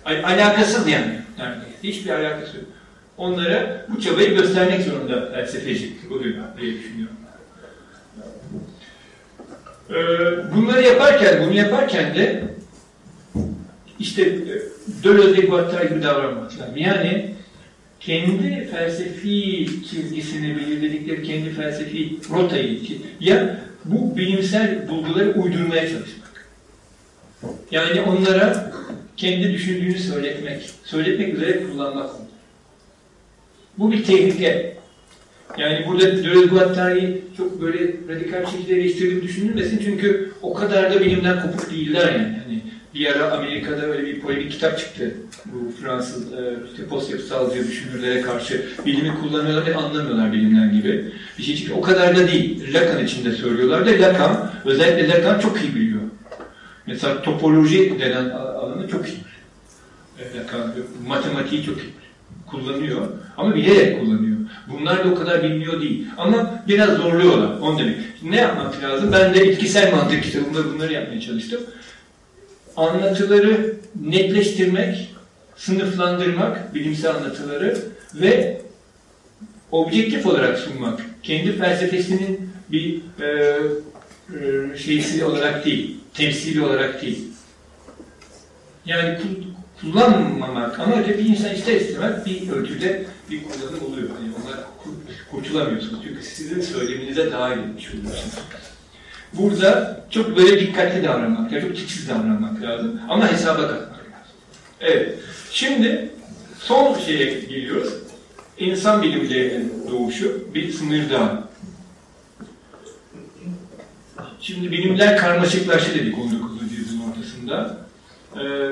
Al- alakasız yani. yani. Hiçbir alakası yok. Onlara bu çabayı göstermek zorunda felsefeci bugün diye düşünüyorum. Ee, bunları yaparken, bunu yaparken de işte e, ve Guattari gibi davranmak lazım. Yani kendi felsefi çizgisini belirledikleri kendi felsefi rotayı ya bu bilimsel bulguları uydurmaya çalışmak. Yani onlara kendi düşündüğünü söyletmek, söyletmek üzere kullanmak. Bu bir tehlike. Yani burada Deleuze Guattari'yi çok böyle radikal şekilde eleştirdiğim düşünülmesin çünkü o kadar da bilimden kopuk değiller yani. Hani bir ara Amerika'da öyle bir polemik kitap çıktı. Bu Fransız e, işte post yapısalcı düşünürlere karşı bilimi kullanıyorlar ve anlamıyorlar bilimden gibi. Bir şey çıktı. O kadar da değil. Lacan için de söylüyorlar da Lacan, özellikle Lacan çok iyi biliyor. Mesela topoloji denen alanı çok iyi. E, Lacan matematiği çok iyi kullanıyor ama bilerek kullanıyor. Bunlar da o kadar biliniyor değil. Ama biraz zorluyorlar. Onu demek. Ne yapmak lazım? Ben de etkisel mantık kitabımda bunları yapmaya çalıştım. Anlatıları netleştirmek, sınıflandırmak, bilimsel anlatıları ve objektif olarak sunmak. Kendi felsefesinin bir e, e, şeysi olarak değil, temsili olarak değil. Yani kullanmamak ama öyle bir insan ister istemez bir ölçüde bir kullanım oluyor. Yani onlar kurtulamıyorsunuz. Çünkü sizin söyleminize dahil etmiş oluyorsunuz. Burada çok böyle dikkatli davranmak, yani çok titiz davranmak lazım. Ama hesaba katmak lazım. Evet. Şimdi son şeye geliyoruz. İnsan bilimlerinin doğuşu bir sınır daha. Şimdi bilimler karmaşıklaştı dedik 19. yüzyılın ortasında. Ee,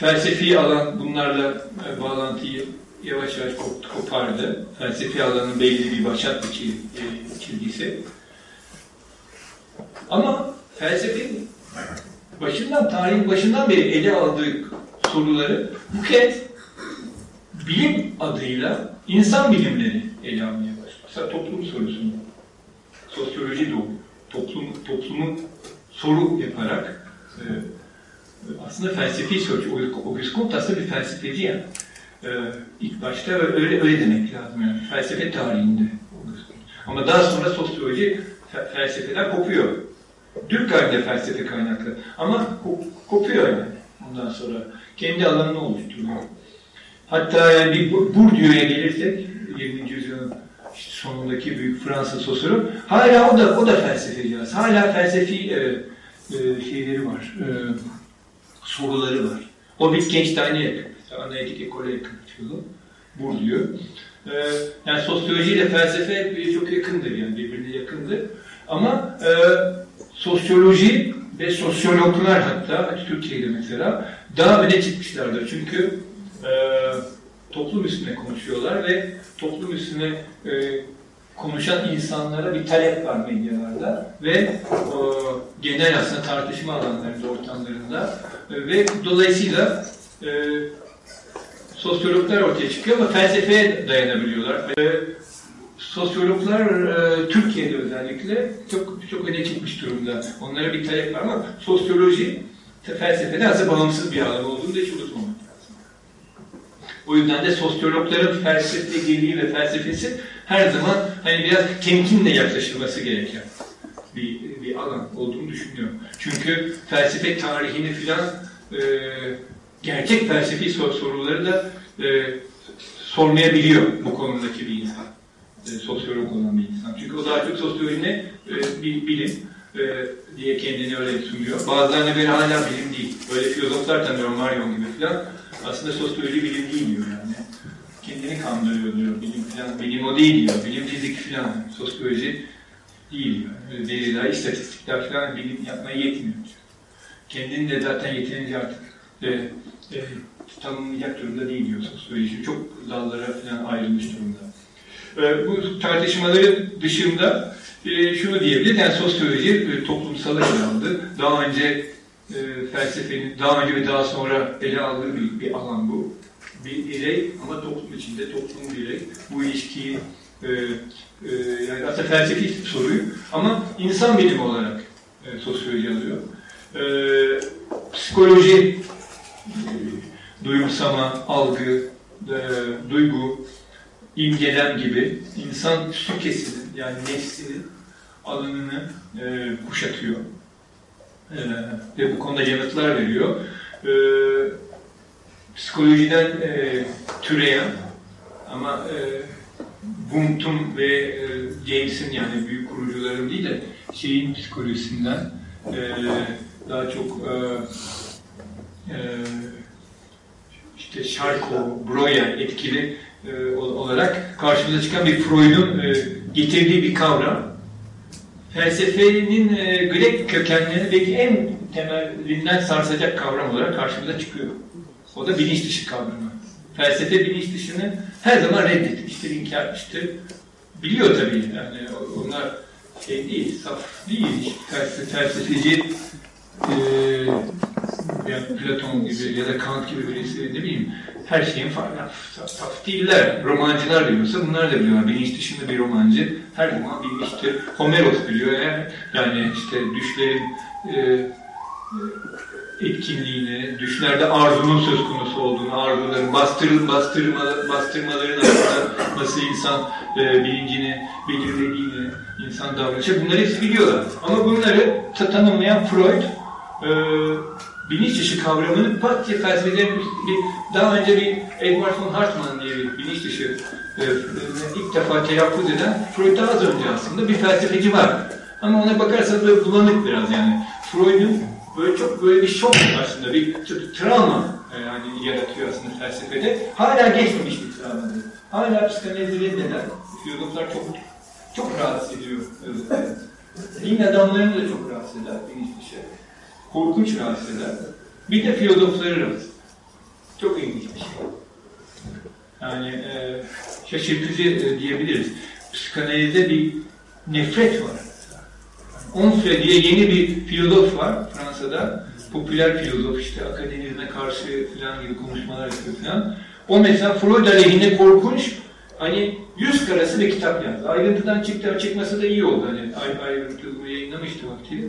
felsefi alan bunlarla e, bağlantıyı yavaş yavaş kopardı. Felsefi alanın belli bir başat bir e, çizgisi. Ama felsefenin başından, tarihin başından beri ele aldığı soruları bu kez bilim adıyla insan bilimleri ele almaya başladı. Mesela toplum sorusunu, sosyoloji doğu, toplum, toplumun soru yaparak e, aslında felsefi. Auguste Comte aslında bir felsefeci yani. Ee, ilk başta öyle, öyle demek lazım yani. Felsefe tarihinde. Ama daha sonra sosyoloji felsefeden kopuyor. Durkheim'de felsefe kaynaklı. Ama kopuyor yani ondan sonra. Kendi alanını oluşturuyor. Hatta yani bir Bourdieu'ya gelirsek 20. yüzyılın işte sonundaki büyük Fransız sosyolog hala o da o da felsefeci. Hala felsefi e, e, şeyleri var. E, soruları var. O Wittgenstein'e yakın. Analitik ekole yakın filozof. Bourdieu. Ee, yani sosyoloji ile felsefe çok yakındır yani birbirine yakındır. Ama e, sosyoloji ve sosyologlar hatta Türkiye'de mesela daha öne çıkmışlardır. Çünkü e, toplum üstüne konuşuyorlar ve toplum üstüne e, konuşan insanlara bir talep var medyalarda ve o, genel aslında tartışma alanlarında, ortamlarında e, ve dolayısıyla e, sosyologlar ortaya çıkıyor ama felsefeye dayanabiliyorlar. E, sosyologlar e, Türkiye'de özellikle çok çok öne çıkmış durumda. Onlara bir talep var ama sosyoloji felsefede aslında bağımsız bir alan olduğunu da hiç unutmamak lazım. O yüzden de sosyologların felsefeciliği ve felsefesi her zaman hani biraz temkinle yaklaşılması gereken bir, bir alan olduğunu düşünüyorum. Çünkü felsefe tarihini filan e, gerçek felsefi sor soruları da e, sormayabiliyor bu konudaki bir insan. E, sosyolog olan bir insan. Çünkü o daha çok sosyolojine e, bilim e, diye kendini öyle sunuyor. Bazılarına göre hala bilim değil. Böyle filozoflar tanıyorum Marion gibi filan. Aslında sosyoloji bilim değil diyor yani. Kendini kandırıyor diyor. Bilim filan, bilim o değil diyor. Bilim fizik filan, sosyoloji değil. Veriler, istatistikler filan bilim yapmaya yetmiyor diyor. Kendini de zaten yeterince artık e, e, tanımlayacak durumda değil diyor sosyoloji. Çok dallara falan ayrılmış durumda. E, bu tartışmaların dışında e, şunu diyebiliriz. Yani sosyoloji e, toplumsal ele aldı. Daha önce e, felsefenin daha önce ve daha sonra ele aldığı bir, bir alan bu. Bir birey ama toplum içinde toplum birey. Bu ilişkiyi e, e, yani aslında felsefi soruyu ama insan bilimi olarak e, sosyoloji alıyor. E, psikoloji duygusama, algı, e, duygu, imgelem gibi insan sükesinin yani nefsinin alanını e, kuşatıyor. E, ve bu konuda yanıtlar veriyor. E, psikolojiden e, türeyen ama e, Wundt'un ve e, James'in yani büyük kurucuların değil de şeyin psikolojisinden e, daha çok e, e, işte Charcot, Breuer etkili e, olarak karşımıza çıkan bir Freud'un e, getirdiği bir kavram. Felsefenin e, Grek kökenlerini belki en temelinden sarsacak kavram olarak karşımıza çıkıyor. O da bilinç dışı kavramı. Felsefe bilinç dışını her zaman reddetmiştir, inkar etmiştir. Biliyor tabii yani onlar şey değil, saf değil. Felsefe, felsefeci e, Platon gibi ya da Kant gibi birisi ne bileyim her şeyin farkında. Saf değiller. Romancılar biliyorsa bunlar da biliyorlar. Bilinç dışında bir romancı her zaman bilmiştir. Homeros biliyor. Yani, yani işte düşlerin e, etkinliğini, düşlerde arzunun söz konusu olduğunu, arzuların bastırıl, bastırma, bastırmaların aslında nasıl insan e, bilincini belirlediğini, insan davranışı bunları hepsi biliyorlar. Ama bunları ta- tanımlayan Freud e, bilinç dışı kavramını pat diye felsefede bir, daha önce bir Edward von Hartmann diye bir bilinç dışı e, ilk defa telaffuz eden Freud'dan az önce aslında bir felsefeci var. Ama ona bakarsanız böyle bulanık biraz yani. Freud'un böyle çok böyle bir şok aslında bir travma e, yani yaratıyor aslında felsefede. Hala geçmemiş bir travma. Hala psikanalizi reddeden filozoflar çok çok rahatsız ediyor. Din adamlarını da çok rahatsız eder bilinç dışı. Korkunç rahatsız eder. Bir de filozofları rahatsız. Çok ilginç bir şey. Yani e, şaşırtıcı e, diyebiliriz. Psikanalizde bir nefret var. Onfre diye yeni bir filozof var Fransa'da. Popüler filozof işte akademizme karşı falan gibi konuşmalar yapıyor falan. O mesela Freud aleyhine korkunç hani yüz karası bir kitap yazdı. Ayrıntıdan çıktı, çıkması da iyi oldu. Hani ay, ayrıntılı yayınlamıştı vakti.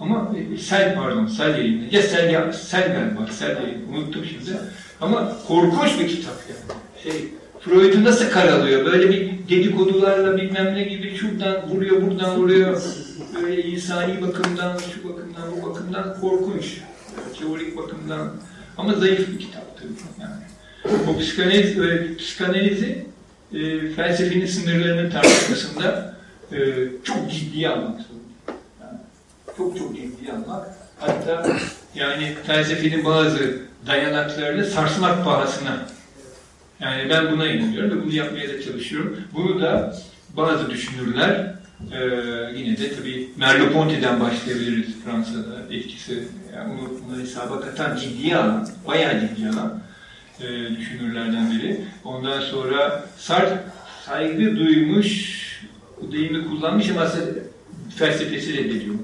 Ama e, Sel pardon, Sel yayınladı. Ya Sel, ya, Sel galiba, Sel yayın, unuttum şimdi. Ama korkunç bir kitap yani. Şey, Freud'u nasıl karalıyor? Böyle bir dedikodularla bilmem ne gibi şuradan vuruyor, buradan vuruyor. Böyle insani bakımdan, şu bakımdan, bu bakımdan korkunç. Teorik bakımdan. Ama zayıf bir kitap tabii yani. O psikanaliz, e, psikanalizi e, felsefenin sınırlarının tartışmasında e, çok almak zorunda. Yani, çok çok ciddiye almak. Hatta yani felsefenin bazı dayanaklarını sarsmak pahasına yani ben buna inanıyorum ve bunu yapmaya da çalışıyorum. Bunu da bazı düşünürler e, yine de tabii Merleau-Ponty'den başlayabiliriz Fransa'da etkisi. Yani onu, onu hesaba katan ciddiye alan, bayağı ciddiye alan e, düşünürlerden biri. Ondan sonra Sartre saygı duymuş, bu deyimi kullanmış ama aslında felsefesi reddediyor.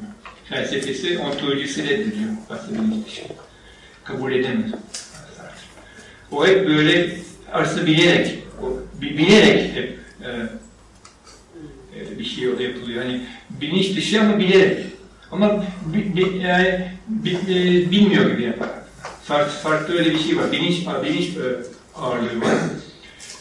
Felsefesi, ontolojisi reddediyor. Şey. Kabul edemez. O hep böyle aslında bilerek, bilerek hep e, yapılıyor. Hani bilinç dışı ama bilerek. Ama bi, bi, yani, bi, e, bilmiyor gibi yapar. Farklı, farklı öyle bir şey var. Bilinç, bilinç e, ağırlığı var.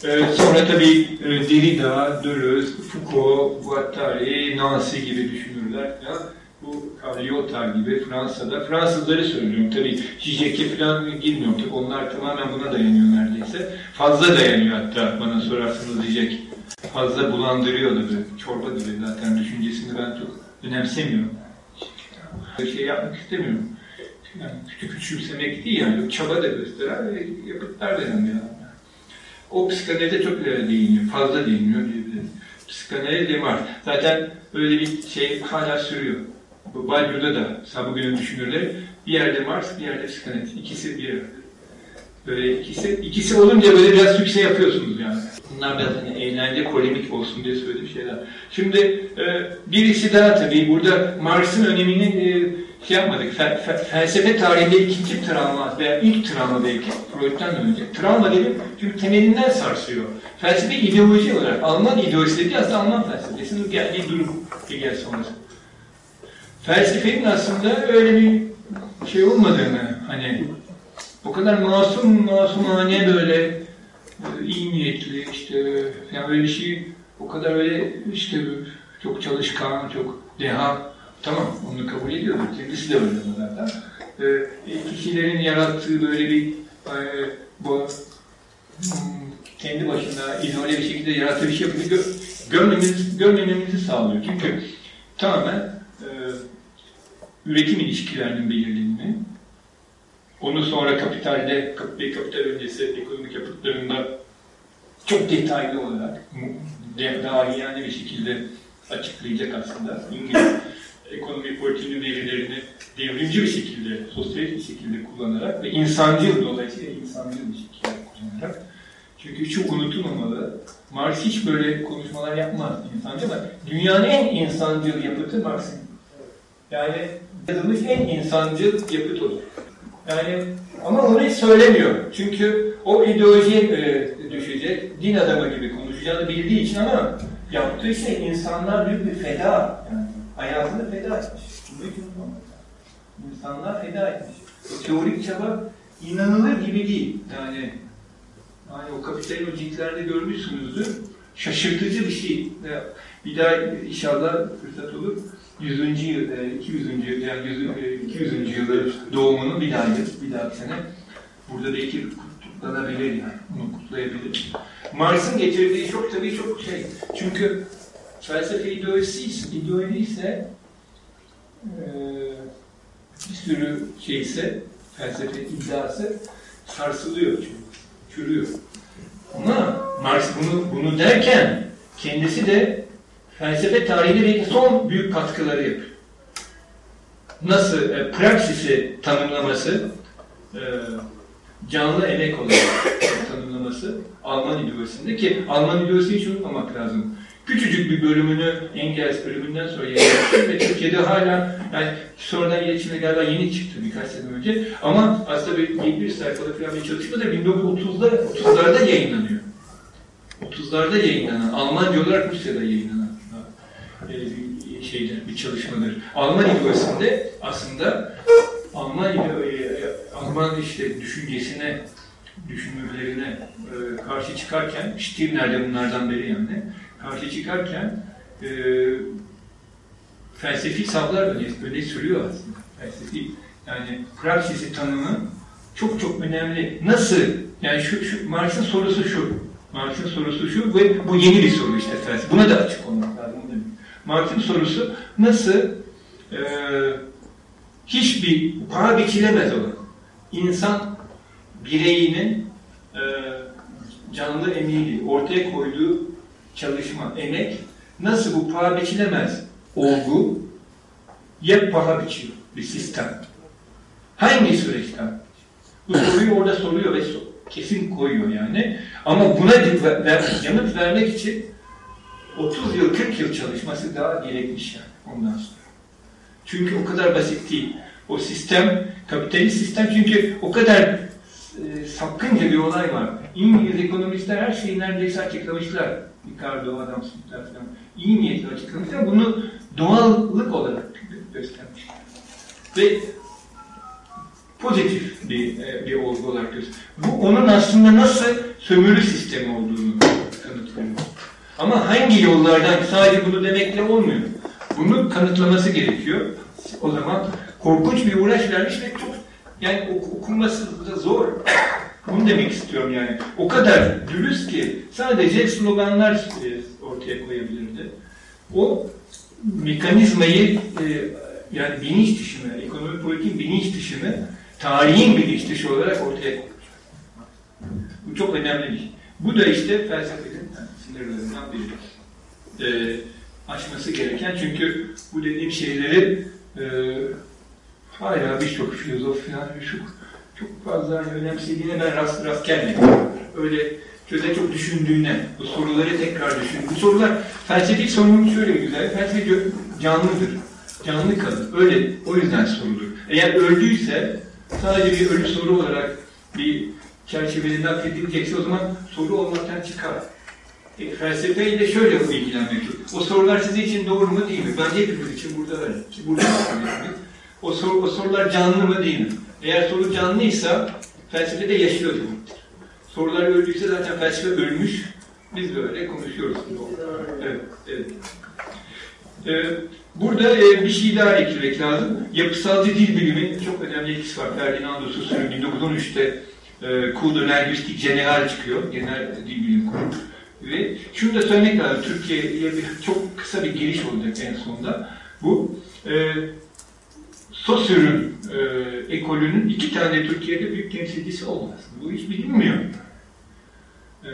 E, sonra tabii e, Derrida, Deleuze, Foucault, Guattari, Nancy gibi düşünürler falan. Bu Lyotard gibi Fransa'da. Fransızları söylüyorum tabii. Zizek'e falan girmiyorum. Tabii onlar tamamen buna dayanıyor neredeyse. Fazla dayanıyor hatta bana sorarsanız Zizek. Fazla bulandırıyor da böyle. Çorba gibi zaten düşüncesini ben çok önemsemiyorum. Bir şey yapmak istemiyorum. Yani küçük küçümsemek değil yani. Çaba da gösteren ve yapıtlar veren bir. O psikanalize çok e, değiniyor. Fazla değiniyor diyebiliriz. Psikanaliz Demar. Zaten öyle bir şey hala sürüyor. Bu Balyo'da da mesela bugünün düşünürleri bir yerde Mars, bir yerde psikanaliz. İkisi bir arada. Böyle ikisi, ikisi olunca böyle biraz sükse yapıyorsunuz yani. Bunlar biraz hani eğlence, polemik olsun diye söylediğim şeyler. Şimdi e, birisi daha tabii burada Mars'ın önemini e, şey yapmadık. Fe, fe, felsefe tarihinde ikinci travma veya ilk travma belki Freud'dan önce. Travma dedim çünkü temelinden sarsıyor. Felsefe ideoloji olarak Alman ideolojisi dediği aslında Alman felsefesinin geldiği durum Hegel sonrası. Felsefenin aslında öyle bir şey olmadığını hani o kadar masum masumane böyle iyi niyetli işte yani böyle bir şey o kadar öyle işte çok çalışkan çok deha tamam onu kabul ediyorum. Kendisi de öyle zaten. E, kişilerin yarattığı böyle bir e, bu kendi başına izole bir şekilde yarattığı bir şey yapıp gö görmemizi, görmememizi sağlıyor. Çünkü tamamen e, üretim ilişkilerinin belirlenimi onu sonra kapitalde ve kapital öncesi ekonomik yapıtlarında çok detaylı olarak daha yani bir şekilde açıklayacak aslında. İngiliz ekonomi politiğinin verilerini devrimci bir şekilde, sosyalist bir şekilde kullanarak ve insancıl dolayısıyla insancıl bir şekilde kullanarak. Çünkü şu unutulmamalı. Marx hiç böyle konuşmalar yapmaz insancı ama dünyanın en insancıl yapıtı Marx'ın. Yani yazılmış en insancıl yapıt olur. Yani ama onu söylemiyor. Çünkü o ideolojiye e, düşecek, din adamı gibi konuşacağını bildiği için ama yaptığı şey insanlar büyük bir feda. Yani hayatını feda etmiş. Lazım. İnsanlar feda etmiş. O teorik çaba inanılır gibi değil. Yani yani o kapitalin o ciltlerde görmüşsünüzdür. Şaşırtıcı bir şey. Bir daha inşallah fırsat olur. 100. yıl, e, 200. yıl, yani 100. e, 200. yılı doğumunu bir daha bir dahaki sene burada belki kutlanabilir yani. Bunu kutlayabilir. Marx'ın getirdiği çok tabii çok şey. Çünkü felsefe ideolojisi, ideoloji ise e, bir sürü şeyse felsefe iddiası sarsılıyor çünkü. Çürüyor. Ama Marx bunu, bunu derken kendisi de felsefe tarihinde belki son büyük katkıları yapıyor. Nasıl e, praksisi tanımlaması, e, canlı emek olarak tanımlaması Alman ideolojisinde ki Alman ideolojisini hiç unutmamak lazım. Küçücük bir bölümünü Engels ölümünden sonra yayınlamıştı ve Türkiye'de hala yani sonradan iletişime galiba yeni çıktı birkaç sene önce ama aslında bir 700 sayfalık falan bir çalışma da 1930'da 30'larda yayınlanıyor. 30'larda yayınlanan, Almanca olarak Rusya'da yayınlanan bir şeydir, bir çalışmadır. Alman ideolojisinde aslında Alman ideoloji, Alman işte düşüncesine, düşünürlerine e, karşı çıkarken, Stirner de bunlardan biri yani, karşı çıkarken e, felsefi savlar öne, öne sürüyor aslında. Felsefi, yani praksisi tanımı çok çok önemli. Nasıl? Yani şu, şu Marx'ın sorusu şu. Marx'ın sorusu şu ve bu yeni bir soru işte felsefe. Buna da açık olmak Marx'ın sorusu nasıl e, hiçbir para biçilemez olan insan bireyinin e, canlı emeği, ortaya koyduğu çalışma, emek nasıl bu para biçilemez olgu ya para biçiyor bir sistem. Hangi süreçten? Bu soruyu orada soruyor ve kesin koyuyor yani. Ama buna yanıt vermek için 30 yıl, 40 yıl çalışması daha gerekmiş yani ondan sonra. Çünkü o kadar basit değil. O sistem, kapitalist sistem çünkü o kadar e, sapkınca bir olay var. İngiliz ekonomistler her şeyi neredeyse açıklamışlar. Ricardo, Adam Smith'ler falan. İyi niyetle açıklamışlar. Bunu doğallık olarak göstermişler. Ve pozitif bir, e, bir olgu olarak gösteriyor. Bu onun aslında nasıl sömürü sistemi kanıtlıyor. Ama hangi yollardan sadece bunu demekle olmuyor. Bunu kanıtlaması gerekiyor. O zaman korkunç bir uğraş vermiş ve çok yani ok- okunması da zor. Bunu demek istiyorum yani. O kadar dürüst ki sadece sloganlar e, ortaya koyabilirdi. O mekanizmayı e, yani bilinç dışını, ekonomi politiğin bilinç dışını tarihin bilinç dışı olarak ortaya koymuş. Bu çok önemli bir şey. Bu da işte felsefenin sınırlarından biri. E, aşması gereken çünkü bu dediğim şeyleri e, hala birçok filozof falan çok, çok fazla önemsediğine ben rast, rast gelmedim. Öyle şöyle çok düşündüğüne, bu soruları tekrar düşün. Bu sorular felsefi sorunun şöyle güzel, felsefe canlıdır. Canlı kalır. Öyle, o yüzden sorulur. Eğer öldüyse sadece bir ölü soru olarak bir çerçevede nakledilecekse o zaman soru olmaktan çıkar. E, felsefeyle şöyle ilgilenmek O sorular sizin için doğru mu değil mi? Bence hepimiz için burada var. Burada o, soru, o sorular canlı mı değil mi? Eğer soru canlıysa felsefede yaşıyor demektir. Sorular öldüyse zaten felsefe ölmüş. Biz böyle konuşuyoruz. Evet, evet. Ee, burada e, bir şey daha eklemek lazım. Yapısalcı dil bilimin çok önemli etkisi var. Ferdinando Saussure 1913'te e, Cours de Linguistique Générale çıkıyor. Genel dil bilim kurulu. Ve şunu da söylemek lazım. Türkiye'ye bir, çok kısa bir giriş olacak en sonunda. Bu e, Saussure'ün e, ekolünün iki tane Türkiye'de büyük temsilcisi olmaz. Bu hiç bilinmiyor. E,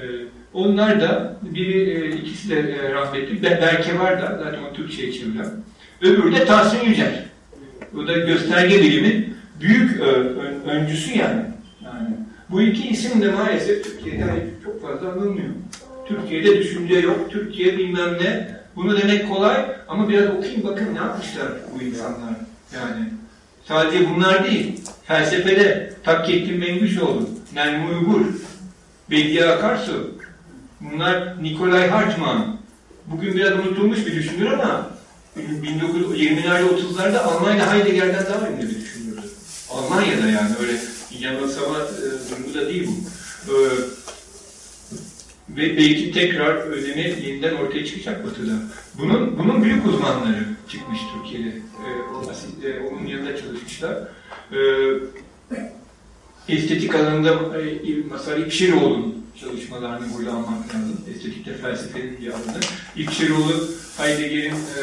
onlar da biri e, ikisi de e, rahmetli. Be- Berke var da zaten o Türkçe'ye çevirilen. Öbürü de Tahsin Yücel. O da gösterge bilimin büyük e, ön- öncüsü yani. yani. Bu iki isim de maalesef Türkiye'de çok fazla anılmıyor. Türkiye'de düşünce yok, Türkiye bilmem ne. Bunu demek kolay ama biraz okuyun bakın ne yapmışlar bu insanlar. Yani sadece bunlar değil. Felsefede Takkettin Mengüçoğlu, Nermi Uygur, Bediye Akarsu, bunlar Nikolay Hartmann. Bugün biraz unutulmuş bir düşünür ama 1920'lerde 30'larda Almanya Heidegger'den daha ünlü bir düşünürdü. Almanya'da yani öyle yanılsama e, durumu da değil bu. E, ve belki tekrar önemi yeniden ortaya çıkacak Batı'da. Bunun bunun büyük uzmanları çıkmış Türkiye'de. E, asil- e, onun yanında çalışmışlar. E, estetik alanında e, mesela İpşiroğlu'nun çalışmalarını burada almak lazım. Estetikte felsefenin bir alanı. İpşiroğlu Heidegger'in e,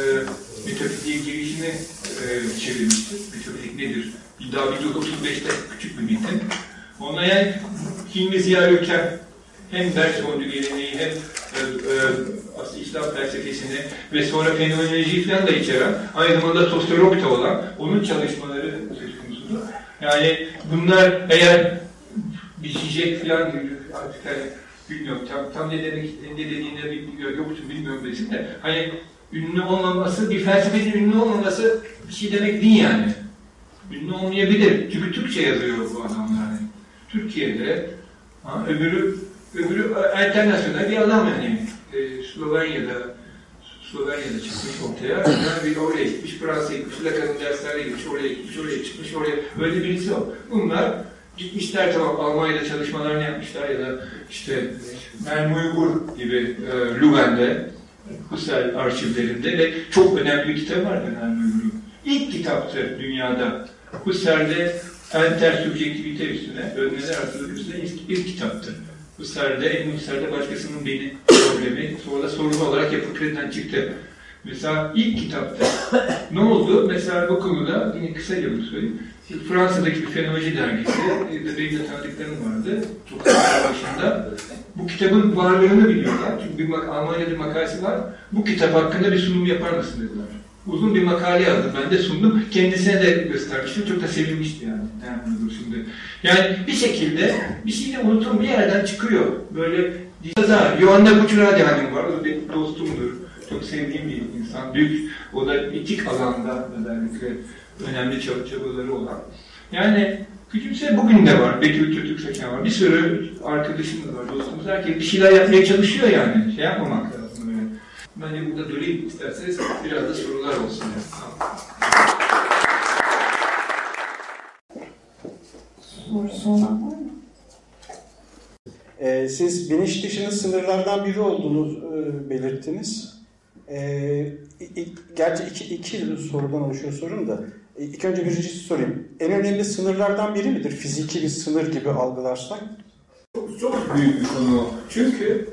metafiziğe girişini e, çevirmiştir. Metafizik nedir? Daha 1935'te küçük bir metin. Ona yani Hilmi Ziya Gökhan hem Bergsoncu geleneği hem e, e, aslında İslam felsefesini ve sonra fenomenolojiyi falan da içeren, aynı zamanda sosyolog olan onun çalışmaları söz konusudur. Yani bunlar eğer biçecek falan artık hani bilmiyorum tam, tam ne demek ne dediğini bilmiyorum yoktu bilmiyorum desin de hani ünlü olmaması bir felsefenin ünlü olmaması bir şey demek değil yani. Ünlü olmayabilir. Çünkü Türkçe yazıyor bu adamlar. Yani. Türkiye'de ha, öbürü öbürü internasyonel bir adam yani. E, Slovenya'da Slovenya'da çıkmış ortaya. Yani bir oraya gitmiş, Fransa'ya gitmiş, Lacan'ın derslerine gitmiş, oraya gitmiş, oraya çıkmış, oraya öyle birisi o. Bunlar gitmişler tamam Almanya'da çalışmalarını yapmışlar ya da işte Nermi Uygur gibi e, Leuven'de Husserl arşivlerinde ve çok önemli bir kitap var Nermi Uygur'un. İlk kitaptı dünyada. Husserl'de intersubjektivite üstüne, özneler arasılık üstüne ilk, ilk kitaptı. Husserl'de, en Husserl'de başkasının beni problemi, sonra da sorunu olarak yapı krediden çıktı. Mesela ilk kitapta ne oldu? Mesela bu konuda yine kısaca bunu söyleyeyim. Fransa'daki bir fenomenoloji dergisi, e, de benim de tanıdıklarım vardı, çok başında. Bu kitabın varlığını biliyorlar. Çünkü bir Almanya'da bir makalesi var. Bu kitap hakkında bir sunum yapar mısın dediler. Uzun bir makale yazdım. Ben de sundum. Kendisine de göstermiştim. Çok da sevinmişti yani. Yani, şimdi. yani bir şekilde bir şey de bir yerden çıkıyor. Böyle yazar. Yohanna Bucuradi halim var. O da benim dostumdur. Çok sevdiğim bir insan. Büyük. O da etik alanda özellikle önemli çab- çabaları olan. Yani Küçümse bugün de var. Bekir Türk Sakan var. Bir sürü arkadaşımız var, dostumuz. Herkes bir şeyler yapmaya çalışıyor yani. Şey yapmamak böyle. Bence burada durayım isterseniz biraz da sorular olsun. Yani. Sorusu olan var mı? Ee, siz bilinç dışının sınırlardan biri olduğunu e, belirttiniz. Ee, i- i- gerçi iki, iki sorudan oluşuyor sorum da. E, İlk önce birincisi sorayım. En önemli sınırlardan biri midir? Fiziki bir sınır gibi algılarsak. Çok, çok büyük bir konu. Çünkü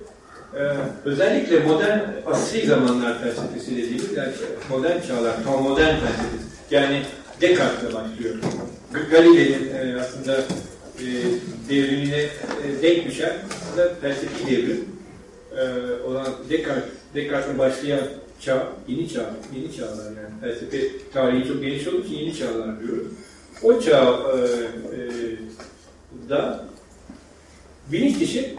e, özellikle modern asri zamanlar felsefesi dediğimiz yani modern çağlar, tam modern felsefesi. Yani Descartes'le başlıyor. Galile'nin e, aslında e, devrimine e, denk düşen aslında felsefi devrim e, olan Descartes, Descartes'le başlayan çağ, yeni çağ, yeni çağlar yani felsefe tarihi çok geniş olduğu için yeni çağlar diyoruz. O çağ e, e, da bilinç dışı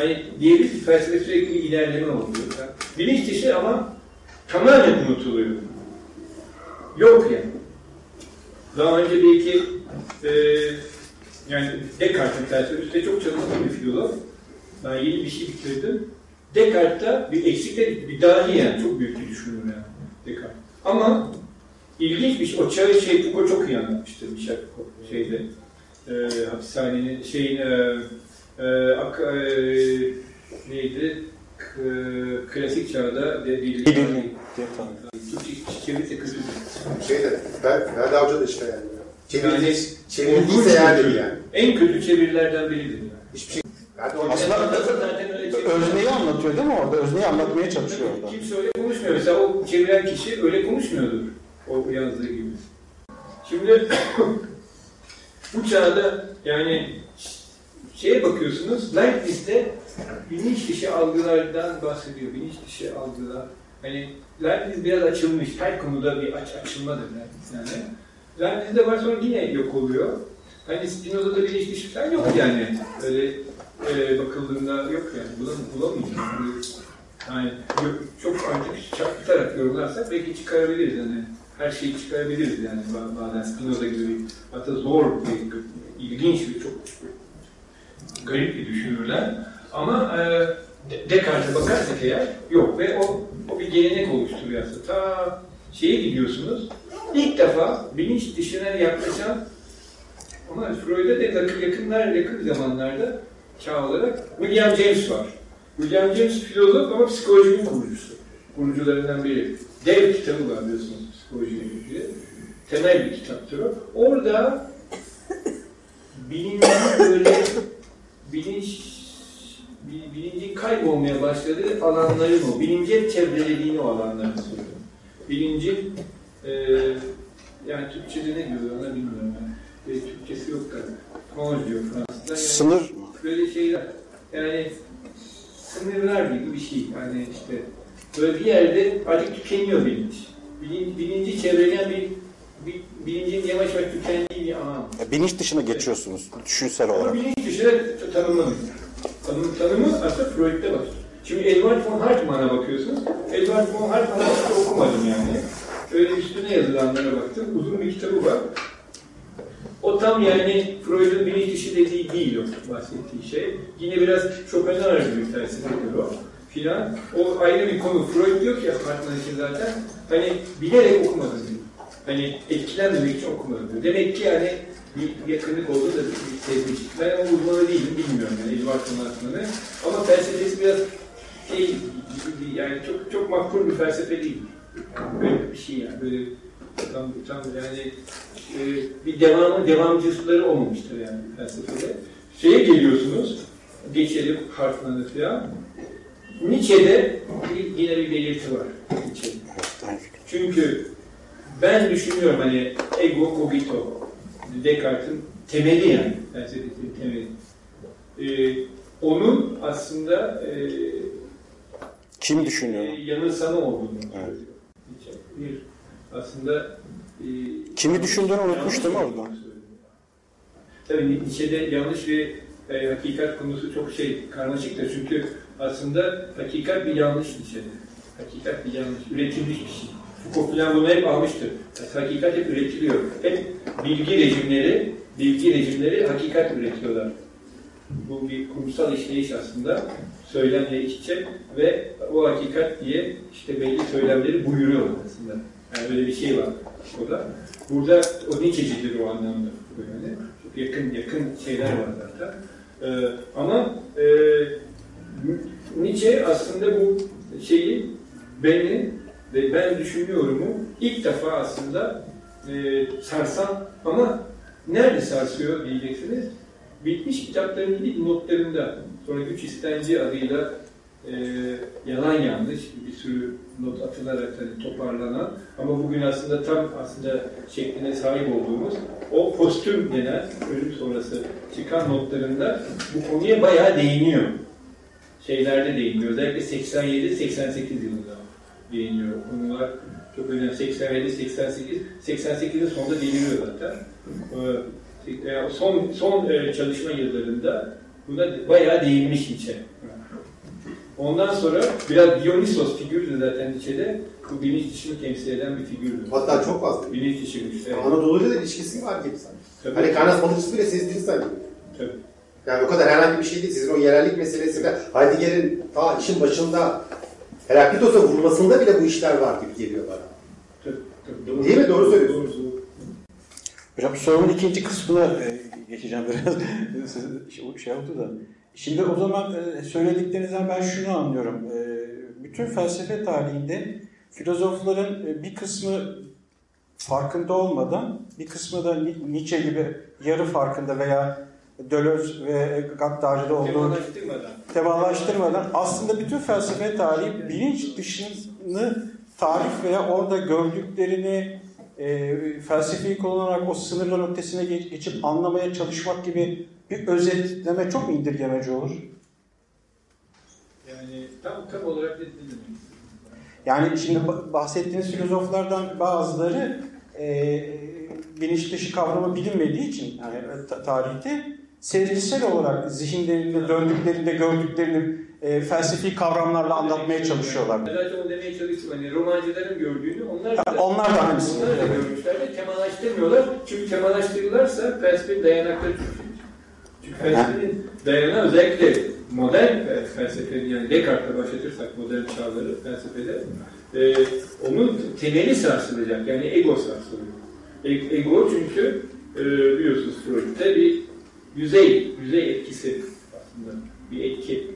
hani diyebiliriz ki felsefe sürekli ilerleme oluyor. Bilinç dışı ama tamamen unutuluyor. Yok yani. Daha önce belki e, yani Descartes'in felsefe üstüne çok çalıştığım bir filozof. Ben yeni bir şey bitirdim. Descartes'ta bir eksiklik, bir dahi yani. Çok büyük bir düşünür yani Descartes. Ama ilginç bir şey. O çağı şey Foucault çok iyi anlatmıştı bir şey şeyde. E, hapishanenin şeyin e, e, ak, e, neydi? K, klasik çağda de, değil. Belirli diye tanımlıyor. Türkçe çevirse kızım. Şeyde, ben, Ferdi Avcı da işte yani. Yani Çevirdiyse, çevirdiyse yani dedi yani. En kötü çevirilerden biridir yani. Hiçbir şey. Yani Aslında. Özneyi anlatıyor değil mi orada? Özneyi anlatmaya çalışıyor orada. Kimse öyle konuşmuyor. Mesela o çeviren kişi öyle konuşmuyordur. O yazdığı gibi. Şimdi bu çağda yani şeye bakıyorsunuz, Leibniz'de bilinç dışı algılardan bahsediyor. Bilinç dışı algılar. Hani Leibniz biraz açılmış. Her konuda bir aç açılmadır Leibniz yani. Leibniz'de var sonra yine yok oluyor. Hani Spinoza'da bilinç dışı falan yok yani. Öyle e, bakıldığında yok yani. Bulam, bulamayacağız. Yani yok, çok ancak çarpıtarak yorumlarsak belki çıkarabiliriz yani. Her şeyi çıkarabiliriz yani ba- bazen Spinoza gibi hatta zor bir, ilginç bir çok garip bir düşünürler. Ama e, De- Descartes'e bakarsak eğer yok ve o, o bir gelenek oluşturuyor aslında. Ta şeye gidiyorsunuz, ilk defa bilinç dışına yaklaşan ama Freud'a da yakın, yakınlar, yakın zamanlarda çağ olarak William James var. William James filozof ama psikolojinin kurucusu. Kurucularından biri. Dev kitabı var biliyorsunuz psikolojiyle ilgili. Temel bir kitaptır o. Orada bilincin böyle bilinç bi- bilincin kaybolmaya başladığı alanların o. Bilince çevrelediğini o alanları söylüyor. Bilincin e, yani Türkçe'de ne diyor ona bilmiyorum. Yani. E, Türkçesi yok galiba. Konj diyor Fransızlar. Yani Sınır böyle şeyler. Yani sınırlar gibi bir şey. Yani işte böyle bir yerde artık tükeniyor bilinç. Bilin, bilinci çevreleyen bir, bir bilincin yavaş yavaş tükendiği bir alan. Ya Bilinç dışına geçiyorsunuz düşünsel Ama olarak. bilinç dışına tanımlanıyor. Tanım, tanımı aslında Freud'de var. Şimdi Edward von Hartmann'a bakıyorsunuz. Edward von Hartmann'ı okumadım yani. Öyle üstüne yazılanlara baktım. Uzun bir kitabı var. O tam yani Freud'un bilinç dışı dediği değil o bahsettiği şey. Yine biraz Schopenhauer gibi felsefedir o filan. O ayrı bir konu. Freud diyor ki Hartmann için zaten hani bilerek okumadım diyor. Hani etkilenmemek için okumadım diyor. Demek ki yani bir yakınlık olduğu da bir sezmiş. Ben o uzmanı değilim, bilmiyorum yani Edward von Hartmann'ı. Ama felsefesi biraz şey gibi yani çok çok makbul bir felsefe değil. Böyle bir şey yani böyle tam, tam yani e, bir devamı devamcıları olmamıştır yani felsefede. Şeye geliyorsunuz, geçelim Hartmann'ı falan. Nietzsche'de yine bir belirti var. Fikir. Çünkü ben düşünüyorum hani ego cogito Descartes'in temeli yani felsefesinin temeli. Ee, onun aslında e, Kim düşünüyor? e, yanılsama olduğunu Evet. Bir aslında e, Kimi düşündüğünü unutmuş değil mi orada? söylüyor. Tabii Nietzsche'de yanlış ve e, hakikat konusu çok şey karmaşıktır. Çünkü aslında hakikat bir yanlış Nietzsche'de. Hakikat bir yanlış, üretilmiş bir şey. Falan bunu hep almıştır. Hakikat hep üretiliyor. Hep bilgi rejimleri, bilgi rejimleri hakikat üretiyorlar. Bu bir kurumsal işleyiş aslında. Söylemle iç içe ve o hakikat diye işte belli söylemleri buyuruyorlar aslında. Yani öyle bir şey var orada. Burada o Nietzsche'cidir o anlamda. Yani çok yakın yakın şeyler var zaten. Ee, ama e, Nietzsche aslında bu şeyi beni ve ben düşünüyorumu ilk defa aslında e, sarsan ama nerede sarsıyor diyeceksiniz. Bitmiş kitapların ilk notlarında sonra güç istenci adıyla e, yalan yanlış bir sürü not atılarak hani toparlanan ama bugün aslında tam aslında şekline sahip olduğumuz o postüm denen ölüm sonrası çıkan notlarında bu konuya bayağı değiniyor. Şeylerde değiniyor. Özellikle 87-88 yılında değiniyor. Konular çok önemli. 87, 88, 88'in sonunda deliriyor zaten. Ee, e, son son e, çalışma yıllarında buna bayağı değinmiş Nietzsche. Ondan sonra biraz Dionysos figürü de zaten Nietzsche'de bu bilinç dışını temsil eden bir figürdür. Hatta çok fazla. Bilinç dışıymış. Evet. Anadolu'yla da ilişkisi var gibi sanki. Tabii. Hani Karnas balıkçısı bile sezdiğini sanki. Tabii. Yani o kadar herhangi bir şey değil. Sizin o yerellik meselesi bile Heidegger'in ta işin başında Heraklitos'a vurmasında bile bu işler var gibi geliyor bana. Doğru. Değil mi? Doğru söylüyorsun. Doğru, doğru. Hocam sorumun ikinci kısmına e, geçeceğim biraz. Şey- şey oldu da. Şimdi o zaman e, söylediklerinizden ben şunu anlıyorum. E, Bütün felsefe tarihinde filozofların bir kısmı farkında olmadan, bir kısmı da Ni- Nietzsche gibi yarı farkında veya Deleuze ve Gattari'de olduğu temalaştırmadan aslında bütün felsefe tarihi bilinç dışını tarif veya orada gördüklerini e, felsefeyi kullanarak o sınırların ötesine geç- geçip anlamaya çalışmak gibi bir özetleme çok indirgemeci olur? Yani tam tam olarak ne? Yani şimdi ba- bahsettiğiniz filozoflardan bazıları e, bilinç dışı kavramı bilinmediği için yani ta- tarihte sezgisel olarak zihinlerinde döndüklerinde gördüklerini e, felsefi kavramlarla anlatmaya çalışıyorlar. Zaten onu demeye çalıştım. Hani romancıların gördüğünü onlar da, Ha, onlar da aynısını. onlar da görmüşler de temalaştırmıyorlar. Çünkü temalaştırırlarsa felsefe dayanakları. Çünkü felsefenin dayanağı özellikle modern fel- felsefe yani Descartes'le başlatırsak modern çağları felsefede e, onun temeli sarsılacak. Yani ego sarsılıyor. E- ego çünkü e, biliyorsunuz Freud'de bir yüzey, yüzey etkisi aslında. Bir etki.